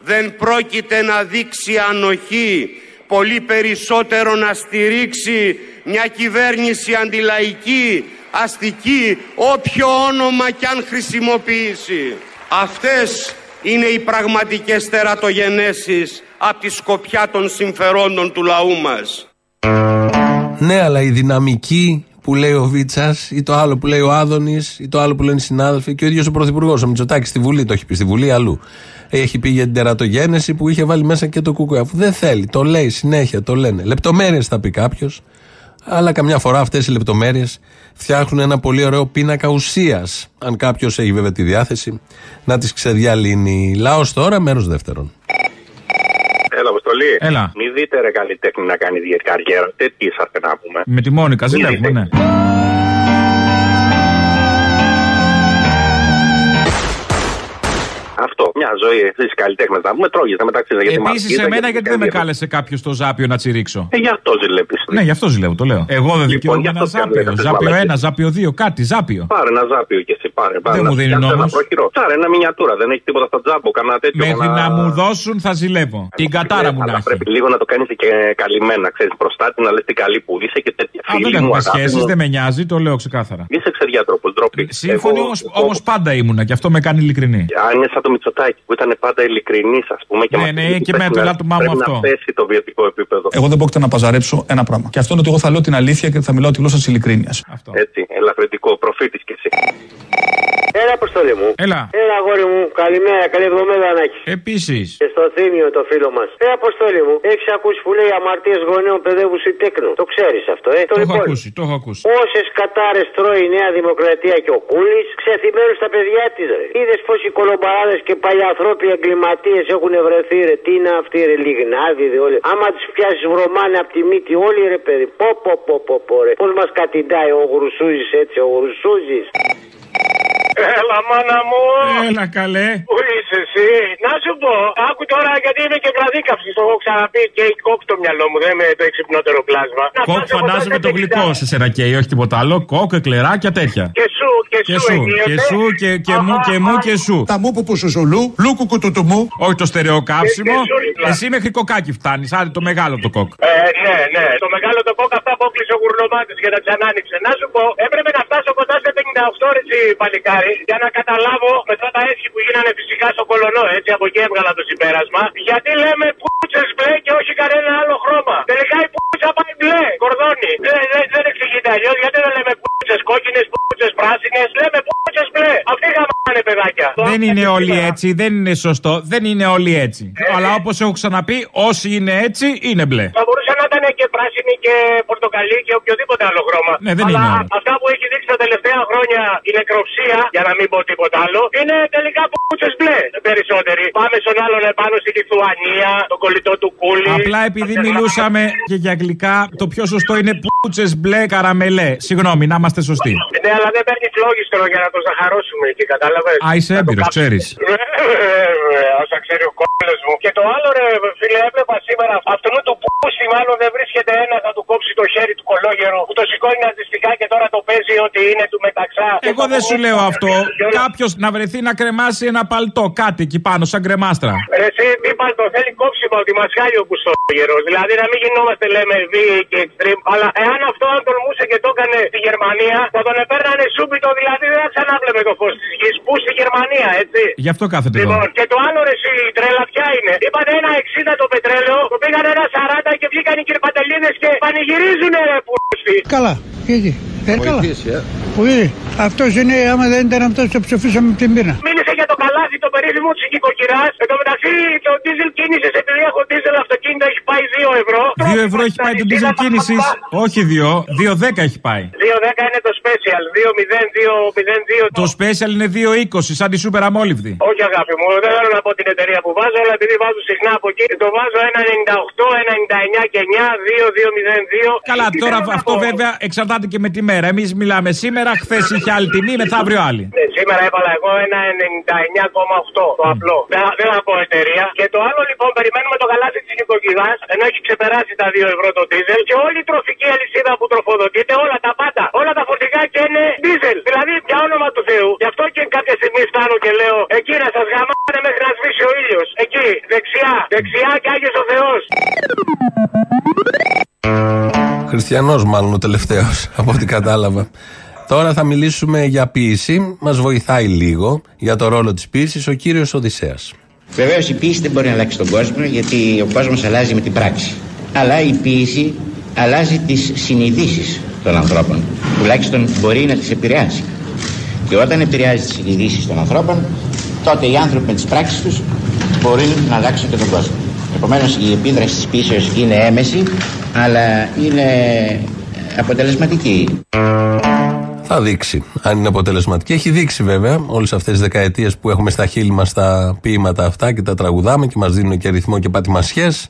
δεν πρόκειται να δείξει ανοχή, πολύ περισσότερο να στηρίξει μια κυβέρνηση αντιλαϊκή, αστική, όποιο όνομα κι αν χρησιμοποιήσει. Αυτές είναι οι πραγματικές τερατογενέσεις από τη σκοπιά των συμφερόντων του λαού μας. Ναι, αλλά η δυναμική που λέει ο Βίτσας ή το άλλο που λέει ο Άδωνης ή το άλλο που λένε οι συνάδελφοι και ο ίδιος ο Πρωθυπουργός, ο Μητσοτάκης στη Βουλή, το έχει πει στη Βουλή αλλού. Έχει πει για την τερατογένεση που είχε βάλει μέσα και το κουκουέ. Αφού δεν θέλει, το λέει συνέχεια, το λένε. Λεπτομέρειες θα πει κάποιος, αλλά καμιά φορά αυτές οι λεπτομέρειες φτιάχνουν ένα πολύ ωραίο πίνακα ουσίας. Αν κάποιος έχει βέβαια τη διάθεση να τις ξεδιαλύνει. Λαό τώρα, μέρος δεύτερον. Έλα, Αποστολή. Έλα. Μη δείτε ρε καλλιτέχνη να κάνεις ιδιαίτερη καριέρα. Τι είσαστε να πούμε. Με τη Μόνικα, ζηλεύουμε, ναι. Μια ζωή εσεί καλλιτέχνε να πούμε. Τρώγεται μεταξύ σα. Επίσης, εμένα γιατί δεν με κάλεσε κάποιος στο Ζάπιο να τσιρίξω; Ε, γι' αυτό ζηλεύεις. Ναι, γι' αυτό ζηλεύω, το λέω. Εγώ δεν Λοιπόν, δικαιούμαι γι' ένα αυτό Ζάπιο. κάνετε Ζάπιο μαλακίες. 1, Ζάπιο 2, κάτι, Ζάπιο. Πάρε ένα ζάπιο και εσύ. Πάρε, πάρε Δεν να μου δίνει φτιάξεις ένα νόμος. πρόχειρο. Πάρε ένα μινιατούρα. Δεν έχεις τίποτα στο τζάμπο. Κανένα τέτοιο. Μέχρι κανένα- να μου δώσουν θα ζηλεύω. Την κατάρα μου να Αλλά έχει. πρέπει λίγο να το κάνεις και καλυμμένα. Ξέρεις μπροστά την να λες τι καλή που είσαι και τέτοια. Α, δεν Φίλοι μου, έχουμε αγάπη σχέσεις, μου. δεν με νοιάζει, το λέω ξεκάθαρα. Είσαι ξεδιάτροπος, ντροπή. Σύμφωνοι Εγώ- όμως πάντα ήμουνα και αυτό με κάνει ειλικρινή. Αν είναι σαν το Μητσοτάκι που ήταν πάντα ειλικρινής, ας πούμε. Και Ναι, μας ναι, είπε και πρέπει με το να- ελάττωμά μου πρέπει αυτό. να πέσει το βιωτικό επίπεδο. Εγώ δεν πρόκειται να παζαρέψω ένα πράγμα. Και αυτό είναι ότι εγώ θα λέω την αλήθεια και θα μιλάω τη γλώσσα της ειλικρίνειας. Έτσι, ελαφρυντικό, προφήτης κι εσύ. Έλα, αποστολή μου. Έλα. Έλα, αγόρι μου. Καλημέρα, καλή εβδομάδα να έχει. Επίσης. Και στο θύμιο το φίλο μας. Ε, αποστολή μου. Έχεις ακούσει που λέει αμαρτίες γονέων παιδεύου ή τέκνο. Το ξέρεις αυτό, ε; Το έχω λοιπόν. ακούσει, το έχω ακούσει. Όσες κατάρες τρώει η Νέα Δημοκρατία και ο Κούλης, ξεθυμένουν στα παιδιά της, ρε. Είδες πως οι κολομπαράδες και παλιαθρόποι εγκληματίες έχουν βρεθεί, ρε. Τι είναι αυτοί, ρε. Λιγνάδι, ρε. Όλοι. Άμα του πιάσεις βρωμάνε από τη μύτη, όλοι, ρε, παιδί. Πω, πω, πω, πω, πω ρε. Πώς μας κατηντάει ο Γρουσούζης έτσι, ο Γρουσούζης; Έλα, μάνα μου. Έλα, καλέ. Πού είσαι εσύ; Να σου πω, άκου τώρα γιατί είμαι και βραδίκαυση. Το έχω ξαναπεί και έχει κόκ στο μυαλό μου. Δεν είμαι το εξυπνότερο πλάσμα. Να Κοκ φτάσω φαντάζομαι ποτέ το και γλυκό σε σένα καίει, όχι τίποτα άλλο. Κοκ, εκλεράκια τέτοια. Και σου, και, Και σου, σου, εγγύεται. και σου, και, και μου, και μου, και σου. Τα μου που σουζουλού, λούκου κουτουτουμού. Όχι το στερεό κάψιμο. Και- και σου, ριπλά. Εσύ μέχρι κοκάκι φτάνεις. Άντε το μεγάλο το κοκ. Ε, ναι, ναι. Το μεγάλο το κόκ αυτά που έκλεισε ο γουρνομάτης και τα ξανάνοιξε. Να σου πω, έπρεπε να φτάσω κοντά σε 58 ρετσι παλικάρι για να καταλάβω μετά τα έσχη που γίνανε φυσικά στο κολονό. Έτσι από εκεί έβγαλα το συμπέρασμα. Γιατί λέμε πούτσες μπλε και όχι κανένα άλλο χρώμα. Τελικά η πούτσα πάει μπλε, κορδόνι. Δεν, δεν, δεν εξηγείται αλλιώς γιατί δεν λέμε πούτσες κόκκινες, πούτσες πράσινες. Λέμε πούτσες μπλε. Αυτοί γαμάνε παιδάκια. Δεν είναι όλοι έτσι, δεν είναι σωστό. Δεν είναι όλοι έτσι. Αλλά όπως έχω ξαναπεί, όσοι είναι έτσι είναι μπλε. Θα μπορούσε να ήταν και πράσινη και πορτοκαλί και οποιοδήποτε άλλο χρώμα. Ναι, δεν Αλλά είναι άλλο. αυτά που έχει δείξει τα τελευταία χρόνια η νεκροψία, για να μην πω τίποτα άλλο, είναι τελικά πούτσε μπλε περισσότεροι. Πάμε στον άλλον επάνω στη Λιθουανία, τον κολλητό του κούλι. Απλά επειδή μιλούσαμε και για αγγλικά, το πιο σωστό είναι πούτσε μπλε καραμελέ. Συγγνώμη, να είμαστε σωστοί. Ναι, αλλά δεν παίρνει φλόγιστρο για να το ζαχαρώσουμε εκεί, κατάλαβες; Α, είσαι έμπειρος, ξέρεις. Όσα ξέρει ο κόλλο μου. Και το άλλο, ρε φίλε, έβλεπα σήμερα αυτόν του πούσι, μάλλον δεν βρίσκεται ένα, θα του κόψει το χέρι του κολόγερου που το σηκώνει ναζιστικά και τώρα το παίζει ότι είναι του μεταξά. Εγώ δεν σου λέω αυτό. Κάποιος να βρεθεί να κρεμάσει ένα παλτό, κάτι εκεί πάνω, σαν κρεμάστρα. Ρε, εσύ τι το θέλει κόψιμο από τη μασχάλη ο Κουστόγερος. Δηλαδή να μην γινόμαστε λέμε βίαιοι και extreme. Αλλά εάν αυτό αν τολμούσε και το έκανε στη Γερμανία, θα τον επέρνανε σούμπιτο. Δηλαδή δεν θα ξανάβλεπε το φως της γης. Πού στη Γερμανία, έτσι. Γι' αυτό κάθεται εδώ. Λοιπόν, και το άλλο ρε εσύ, η τρέλα ποια είναι. Είπαν ένα 60 το πετρέλαιο, το πήγαν ένα 40 και βγήκαν οι κυρπατελίδες και πανηγυρίζουν ρε πούστη. Καλά. Γιατί. Ε, καλά. Πολύ. Αυτός είναι, άμα δεν ήταν αυτός, το ψηφίσαμε από την πείνα. Μίλησε για το καλάθι, το περίφημο της οικοκυράς. Εν τω μεταξύ και ο δίζελ κίνηση, επειδή έχω δίζελ αυτοκίνητο, έχει πάει 2 ευρώ. 2 ευρώ έχει πάει το diesel κίνησης. Όχι 2, 2,10 έχει πάει. 2,10 είναι το special. 2,02,02. Το special είναι 2,20 σαν τη super αμόλυβδη. Όχι αγάπη μου, δεν θέλω να πω την εταιρεία που βάζω, αλλά επειδή βάζω συχνά από εκεί, το βάζω 1,98, 1,99 και 9, 2,202. Καλά, Τι τώρα θέλω να αυτό πω; βέβαια εξαρτάται και με τη μέρα. Εμείς μιλάμε σήμερα, χθες είχε άλλη τιμή, μεθαύριο άλλη. Ναι, σήμερα έβαλα εγώ ένα 99 το απλό. Δεν, δεν θα πω εταιρεία. Και το άλλο λοιπόν, περιμένουμε το γαλάζι της νοικοκυράς, ενώ έχει ξεπεράσει τα 2 ευρώ το δίζελ και όλη η τροφική αλυσίδα που τροφοδοτείται, όλα τα πάντα, όλα τα φορτηγά και είναι δίζελ. Δηλαδή, για όνομα του Θεού. Γι' αυτό και κάποια στιγμή φτάνω και λέω, εκεί να σας γαμάνε μέχρι να σβήσει ο ήλιος. Εκεί, δεξιά, δεξιά και άγιος ο Θεός. Χριστιανός, μάλλον ο τελευταίος, από ό,τι κατάλαβα. Τώρα θα μιλήσουμε για ποίηση. Μας βοηθάει λίγο για το ρόλο της ποίηση ο κύριος Οδυσσέας. Βεβαίως η ποίηση δεν μπορεί να αλλάξει τον κόσμο γιατί ο κόσμος αλλάζει με την πράξη. Αλλά η ποίηση αλλάζει τις συνειδήσεις των ανθρώπων. Τουλάχιστον μπορεί να τις επηρεάσει. Και όταν επηρεάζει τις συνειδήσεις των ανθρώπων, τότε οι άνθρωποι με τις πράξεις τους μπορεί να αλλάξουν και τον κόσμο. Επομένως η επίδραση της ποίησεω είναι έμεση, αλλά είναι αποτελεσματική. Θα δείξει αν είναι αποτελεσματική. Έχει δείξει βέβαια όλες αυτές τις δεκαετίες που έχουμε στα χείλη μας τα ποίηματα αυτά και τα τραγουδάμε και μας δίνουν και ρυθμό και πατημασιές.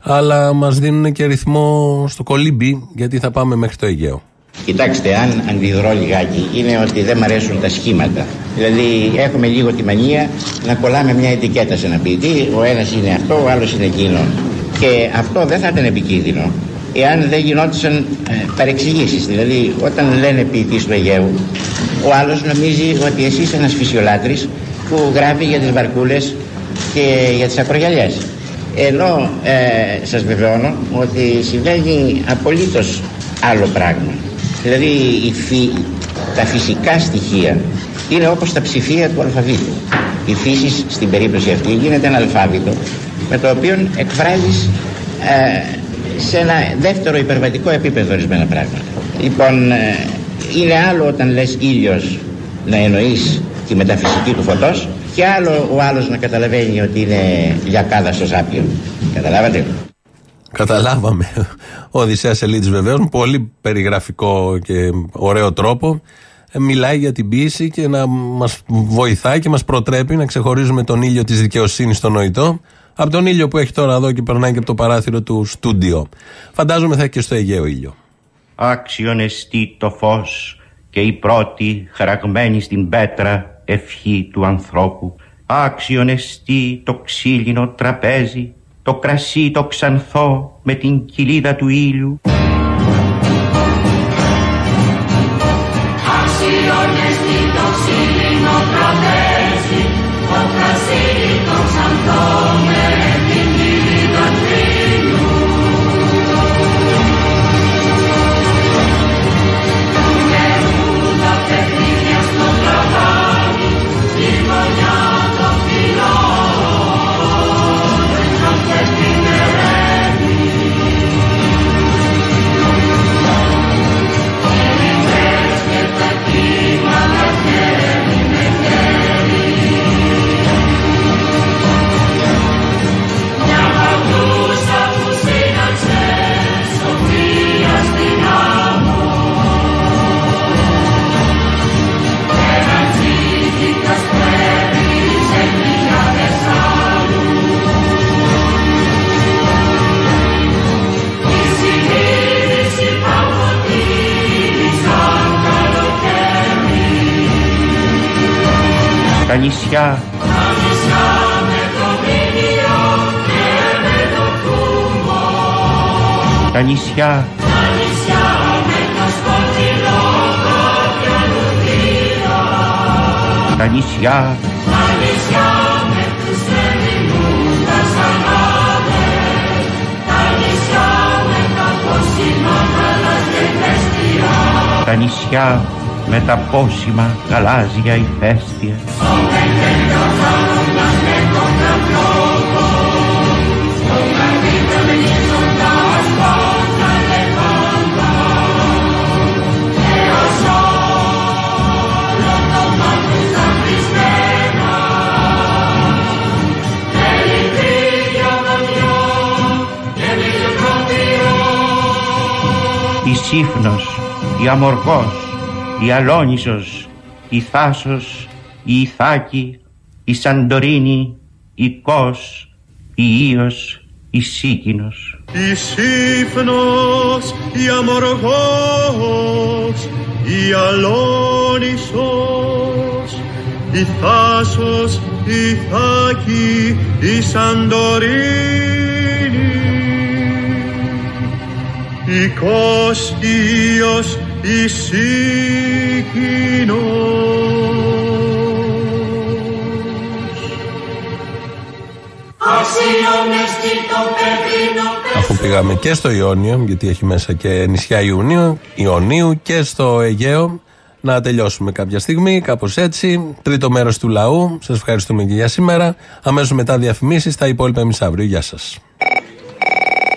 Αλλά μας δίνουν και ρυθμό στο κολύμπι γιατί θα πάμε μέχρι το Αιγαίο. Κοιτάξτε, αν αντιδρώ λιγάκι, είναι ότι δεν μ' αρέσουν τα σχήματα. Δηλαδή, έχουμε λίγο τη μανία να κολλάμε μια ετικέτα σε ένα ποιητή. Ο ένας είναι αυτό, ο άλλος είναι εκείνο. Και αυτό δεν θα ήταν επικίνδυνο εάν δεν γινόντουσαν ε, παρεξηγήσεις. Δηλαδή, όταν λένε ποιητής του Αιγαίου, ο άλλος νομίζει ότι εσύ είσαι ένας φυσιολάτρης που γράφει για τις βαρκούλες και για τις ακρογιαλιές. Ενώ ε, σας βεβαιώνω ότι συμβαίνει απολύτως άλλο πράγμα. Δηλαδή η φυ... τα φυσικά στοιχεία είναι όπως τα ψηφία του αλφαβήτου. Η φύσης στην περίπτωση αυτή γίνεται ένα αλφάβητο με το οποίο εκφράζεις ε, σε ένα δεύτερο υπερβατικό επίπεδο ορισμένα πράγματα. Λοιπόν, ε, είναι άλλο όταν λες ήλιος να εννοείς τη μεταφυσική του φωτός και άλλο ο άλλος να καταλαβαίνει ότι είναι λιακάδα στο σάπιο. Καταλάβατε; Καταλάβαμε. Ο Οδυσσέας Ελίτης βεβαίως με πολύ περιγραφικό και ωραίο τρόπο ε, μιλάει για την πίεση και να μας βοηθάει και μας προτρέπει να ξεχωρίζουμε τον ήλιο της δικαιοσύνης στο νοητό από τον ήλιο που έχει τώρα εδώ και περνάει και από το παράθυρο του στούντιο. Φαντάζομαι θα έχει και στο Αιγαίο ήλιο. Άξιον εστί το φως και η πρώτη χαραγμένη στην πέτρα ευχή του ανθρώπου. Άξιον εστί το ξύλινο τραπέζι, το κρασί το ξανθό με την κοιλίδα του ήλιου. Νησιά Τα νησιά. Τα νησιά. Τα νησιά με τα πόσιμα γαλάζια ηφαίστεια. Η Σύφνος, η Αμοργός, η Αλόνισος, η Θάσος, η Ιθάκη, η Σαντορίνη, η Κος, η Ίος, η Σίκινος. Η Σύφνος, η Αμοργός, η Αλόνισος, η Θάσος, η Θάκη, η Σαντορίνη, η Κόσκιος, η Αφού πήγαμε και στο Ιόνιο, γιατί έχει μέσα και νησιά Ιουνίου, Ιωνίου και στο Αιγαίο, να τελειώσουμε κάποια στιγμή, κάπως έτσι. Τρίτο μέρος του λαού. Σας ευχαριστούμε και για σήμερα. Αμέσως μετά διαφημίσεις, τα υπόλοιπα εμείς αύριο. Γεια σας.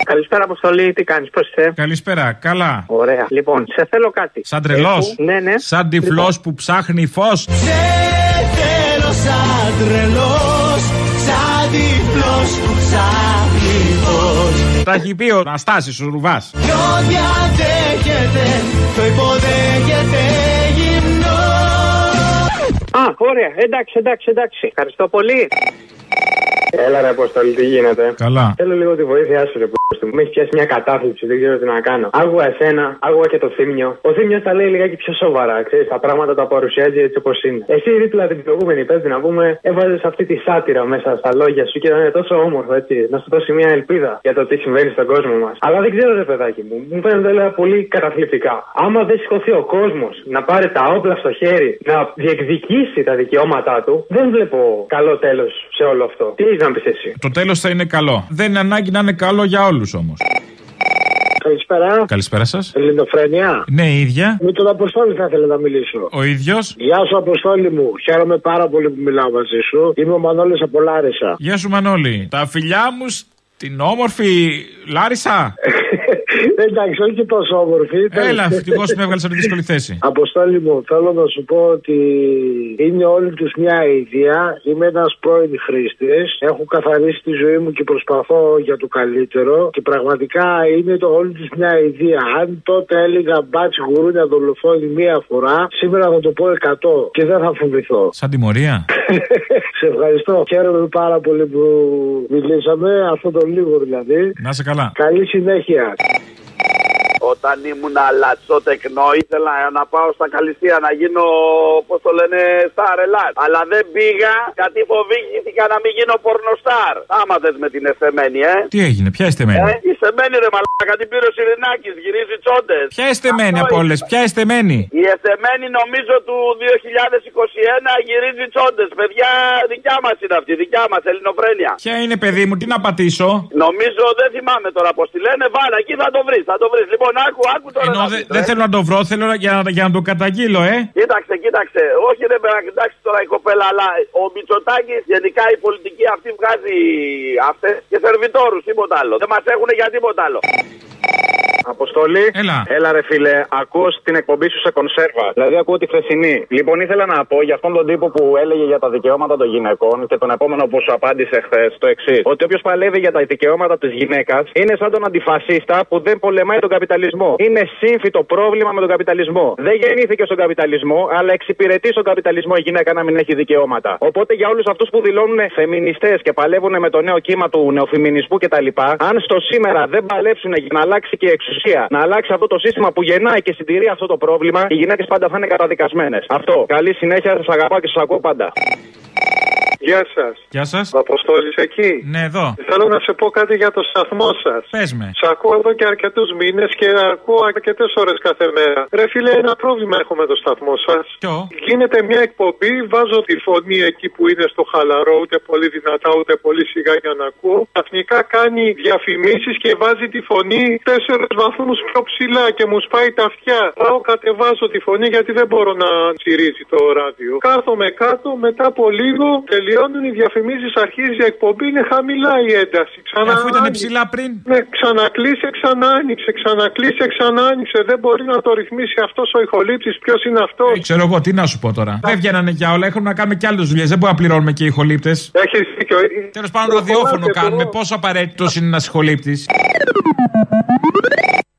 Καλησπέρα, Αποστολή. Τι κάνεις, πώς είσαι; Καλησπέρα, καλά. Ωραία. Λοιπόν, σε θέλω κάτι. Σαν τρελός. Έχω- Ναι, ναι. Σαν τυφλός που ψάχνει φως. Σε θέλω σαν τρελός, Τα έχει πει ο Αναστάσης ο Ρουβάς. Κι ό,τι αντέχεται, το υποδέχεται γυμνό Α, ωραία. Εντάξει, εντάξει, εντάξει. Ευχαριστώ πολύ. Έλα ρε Αποστολή, τι γίνεται; Καλά. Θέλω λίγο τη βοήθειά σου, ρε που μου έχεις πιάσει μια κατάθλιψη, δεν ξέρω τι να κάνω. Άκουγα εσένα, άκουγα και το θύμιο. Ο θύμιος τα λέει λιγάκι πιο σοβαρά, ξέρεις, τα πράγματα τα παρουσιάζει έτσι όπως είναι. Εσύ δίπλα την προηγούμενη πέμπτη να πούμε, έβαζες αυτή τη σάτυρα μέσα στα λόγια σου και ήταν τόσο όμορφο έτσι, να σου δώσει μια ελπίδα για το τι συμβαίνει στον κόσμο μας. Αλλά δεν ξέρω, ρε παιδάκι μου, μου φαίνεται έλεγα πολύ καταθλιπτικά. Άμα δεν σηκωθεί ο κόσμος να πάρει τα όπλα στο χέρι, να διεκδικήσει τα δικαιώματά του, δεν βλέπω καλό τέλος σε όλο αυτό. Τι έχεις να πεις εσύ; Το τέλος θα είναι καλό. Δεν είναι ανάγκη να είναι καλό για όλους όμως. Καλησπέρα. Καλησπέρα σας. Ελληνοφρένια. Ναι, η ίδια. Με τον Αποστόλη θα ήθελα να μιλήσω. Ο ίδιος. Γεια σου, Αποστόλη μου. Χαίρομαι πάρα πολύ που μιλάω μαζί σου. Είμαι ο Μανώλης από Λάρισα. Γεια σου Μανώλη. Τα φιλιά μου στην όμορφη Λάρισα. Εντάξει, όχι και τόσο όμορφη. Έλα, ευτυχώς με έβγαλες από τη δύσκολη θέση. Αποστόλη μου, θέλω να σου πω ότι είναι όλοι τους μια ίδια. Είμαι ένας πρώην χρήστης. Έχω καθαρίσει τη ζωή μου και προσπαθώ για το καλύτερο. Και πραγματικά είναι το όλοι τους μια ιδέα. Αν τότε έλεγα μπάτσι γουρούνια δολοφόνη μία φορά, σήμερα θα το πω 100 και δεν θα φοβηθώ. Σαν τιμωρία. Σε ευχαριστώ. Χαίρομαι πάρα πολύ που μιλήσαμε. Αυτό το λίγο δηλαδή. Να είσαι καλά. Καλή συνέχεια. you Όταν ήμουν λατσό τεκνό, ήθελα να πάω στα Καλυστία να γίνω, πώς το λένε, star Ελλάς. Αλλά δεν πήγα γιατί φοβήθηκα να μην γίνω πορνοστάρ. Άμαθες με την εστεμένη, ε. Τι έγινε, ποια είστε μένη. Ε, η εστεμένη ρε μαλάκα, την πήρε ο Σιρινάκης, γυρίζει τσόντες. Ποια είστε μένη από όλες, ποια είστε μένη. Η εστεμένη νομίζω του 2021 γυρίζει τσόντες. Παιδιά, δικιά μας είναι αυτή, δικιά μας, ελληνοφρένια. Ποια είναι παιδί μου, τι να πατήσω; Νομίζω δεν θυμάμαι τώρα πώς τη λένε. Βάλα εκεί θα το βρεις. Θα το βρεις. Λοιπόν, άκου, άκου τώρα. Ενώ να δε- πεις, δεν ε. θέλω να το βρω, θέλω για, να- για να το καταγγείλω, ε. Κοίταξε, κοίταξε. Όχι, δεν πρέπει να κοιτάξει τώρα η κοπέλα, αλλά ο Μητσοτάκης, γενικά η πολιτική αυτή βγάζει αυτές και σερβιτόρους, τίποτα άλλο. Δεν μας έχουν για τίποτα άλλο. Αποστολή. Έλα. Έλα, ρε φίλε. Ακούω την εκπομπή σου σε κονσέρβα. Δηλαδή, ακούω τη χθεσινή. Λοιπόν, ήθελα να πω για αυτόν τον τύπο που έλεγε για τα δικαιώματα των γυναικών και τον επόμενο που σου απάντησε χθες το εξής. Ότι όποιος παλεύει για τα δικαιώματα της γυναίκας είναι σαν τον αντιφασίστα που δεν πολεμάει τον καπιταλισμό. Είναι σύμφυτο πρόβλημα με τον καπιταλισμό. Δεν γεννήθηκε στον καπιταλισμό, αλλά εξυπηρετεί στον καπιταλισμό η γυναίκα να μην έχει δικαιώματα. Οπότε για όλους αυτούς που δηλώνουν φεμινιστές και παλεύουν με το νέο κύμα του νεοφιμινισμού κτλ., αν στο σήμερα δεν παλέψουν για να αλλάξει και η εξουσία, να αλλάξει αυτό το σύστημα που γεννάει και συντηρεί αυτό το πρόβλημα, οι γυναίκες πάντα θα είναι καταδικασμένες. Αυτό. Καλή συνέχεια, σας αγαπάω και σας ακούω πάντα. Γεια σας. Γεια σας. Αποστόλης εκεί. Ναι, εδώ. Θέλω να σε πω κάτι για το σταθμό σας. Πες με. Σ' ακούω εδώ και αρκετούς μήνες και ακούω αρκετές ώρες κάθε μέρα. Ρε φίλε, ένα πρόβλημα έχω με το σταθμό σας. Ποιο; Γίνεται μια εκπομπή, βάζω τη φωνή εκεί που είναι στο χαλαρό, ούτε πολύ δυνατά, ούτε πολύ σιγά για να ακούω. Καθνικά κάνει διαφημίσεις και βάζει τη φωνή τέσσερις βαθμούς πιο ψηλά και μου σπάει τα αυτιά. Πάω, κατεβάζω τη φωνή γιατί δεν μπορώ να τσιρίζει το ράδιο. Κάθομαι κάτω, μετά από λίγο τελειώνουν οι διαφημίσεις, αρχίζει η εκπομπή, είναι χαμηλά η ένταση. Ξανά Αφού ήταν άνοιξε. ψηλά πριν. Ναι, ξανακλείσε, ξανά άνοιξε, ξανακλείσε, ξανά άνοιξε. Δεν μπορεί να το ρυθμίσει αυτός ο ηχολήπτης. Ποιος είναι αυτός; Ξέρω εγώ, τι να σου πω τώρα. Δεν βγαίνανε για όλα, έχουμε να κάνουμε και άλλες δουλειές. Δεν μπορούμε να πληρώνουμε και ηχολήπτες. Έχεις δίκιο. Τέλος πάντων, ραδιόφωνο κάνουμε. Πόσο απαραίτητος είναι ένας ηχολήπτης;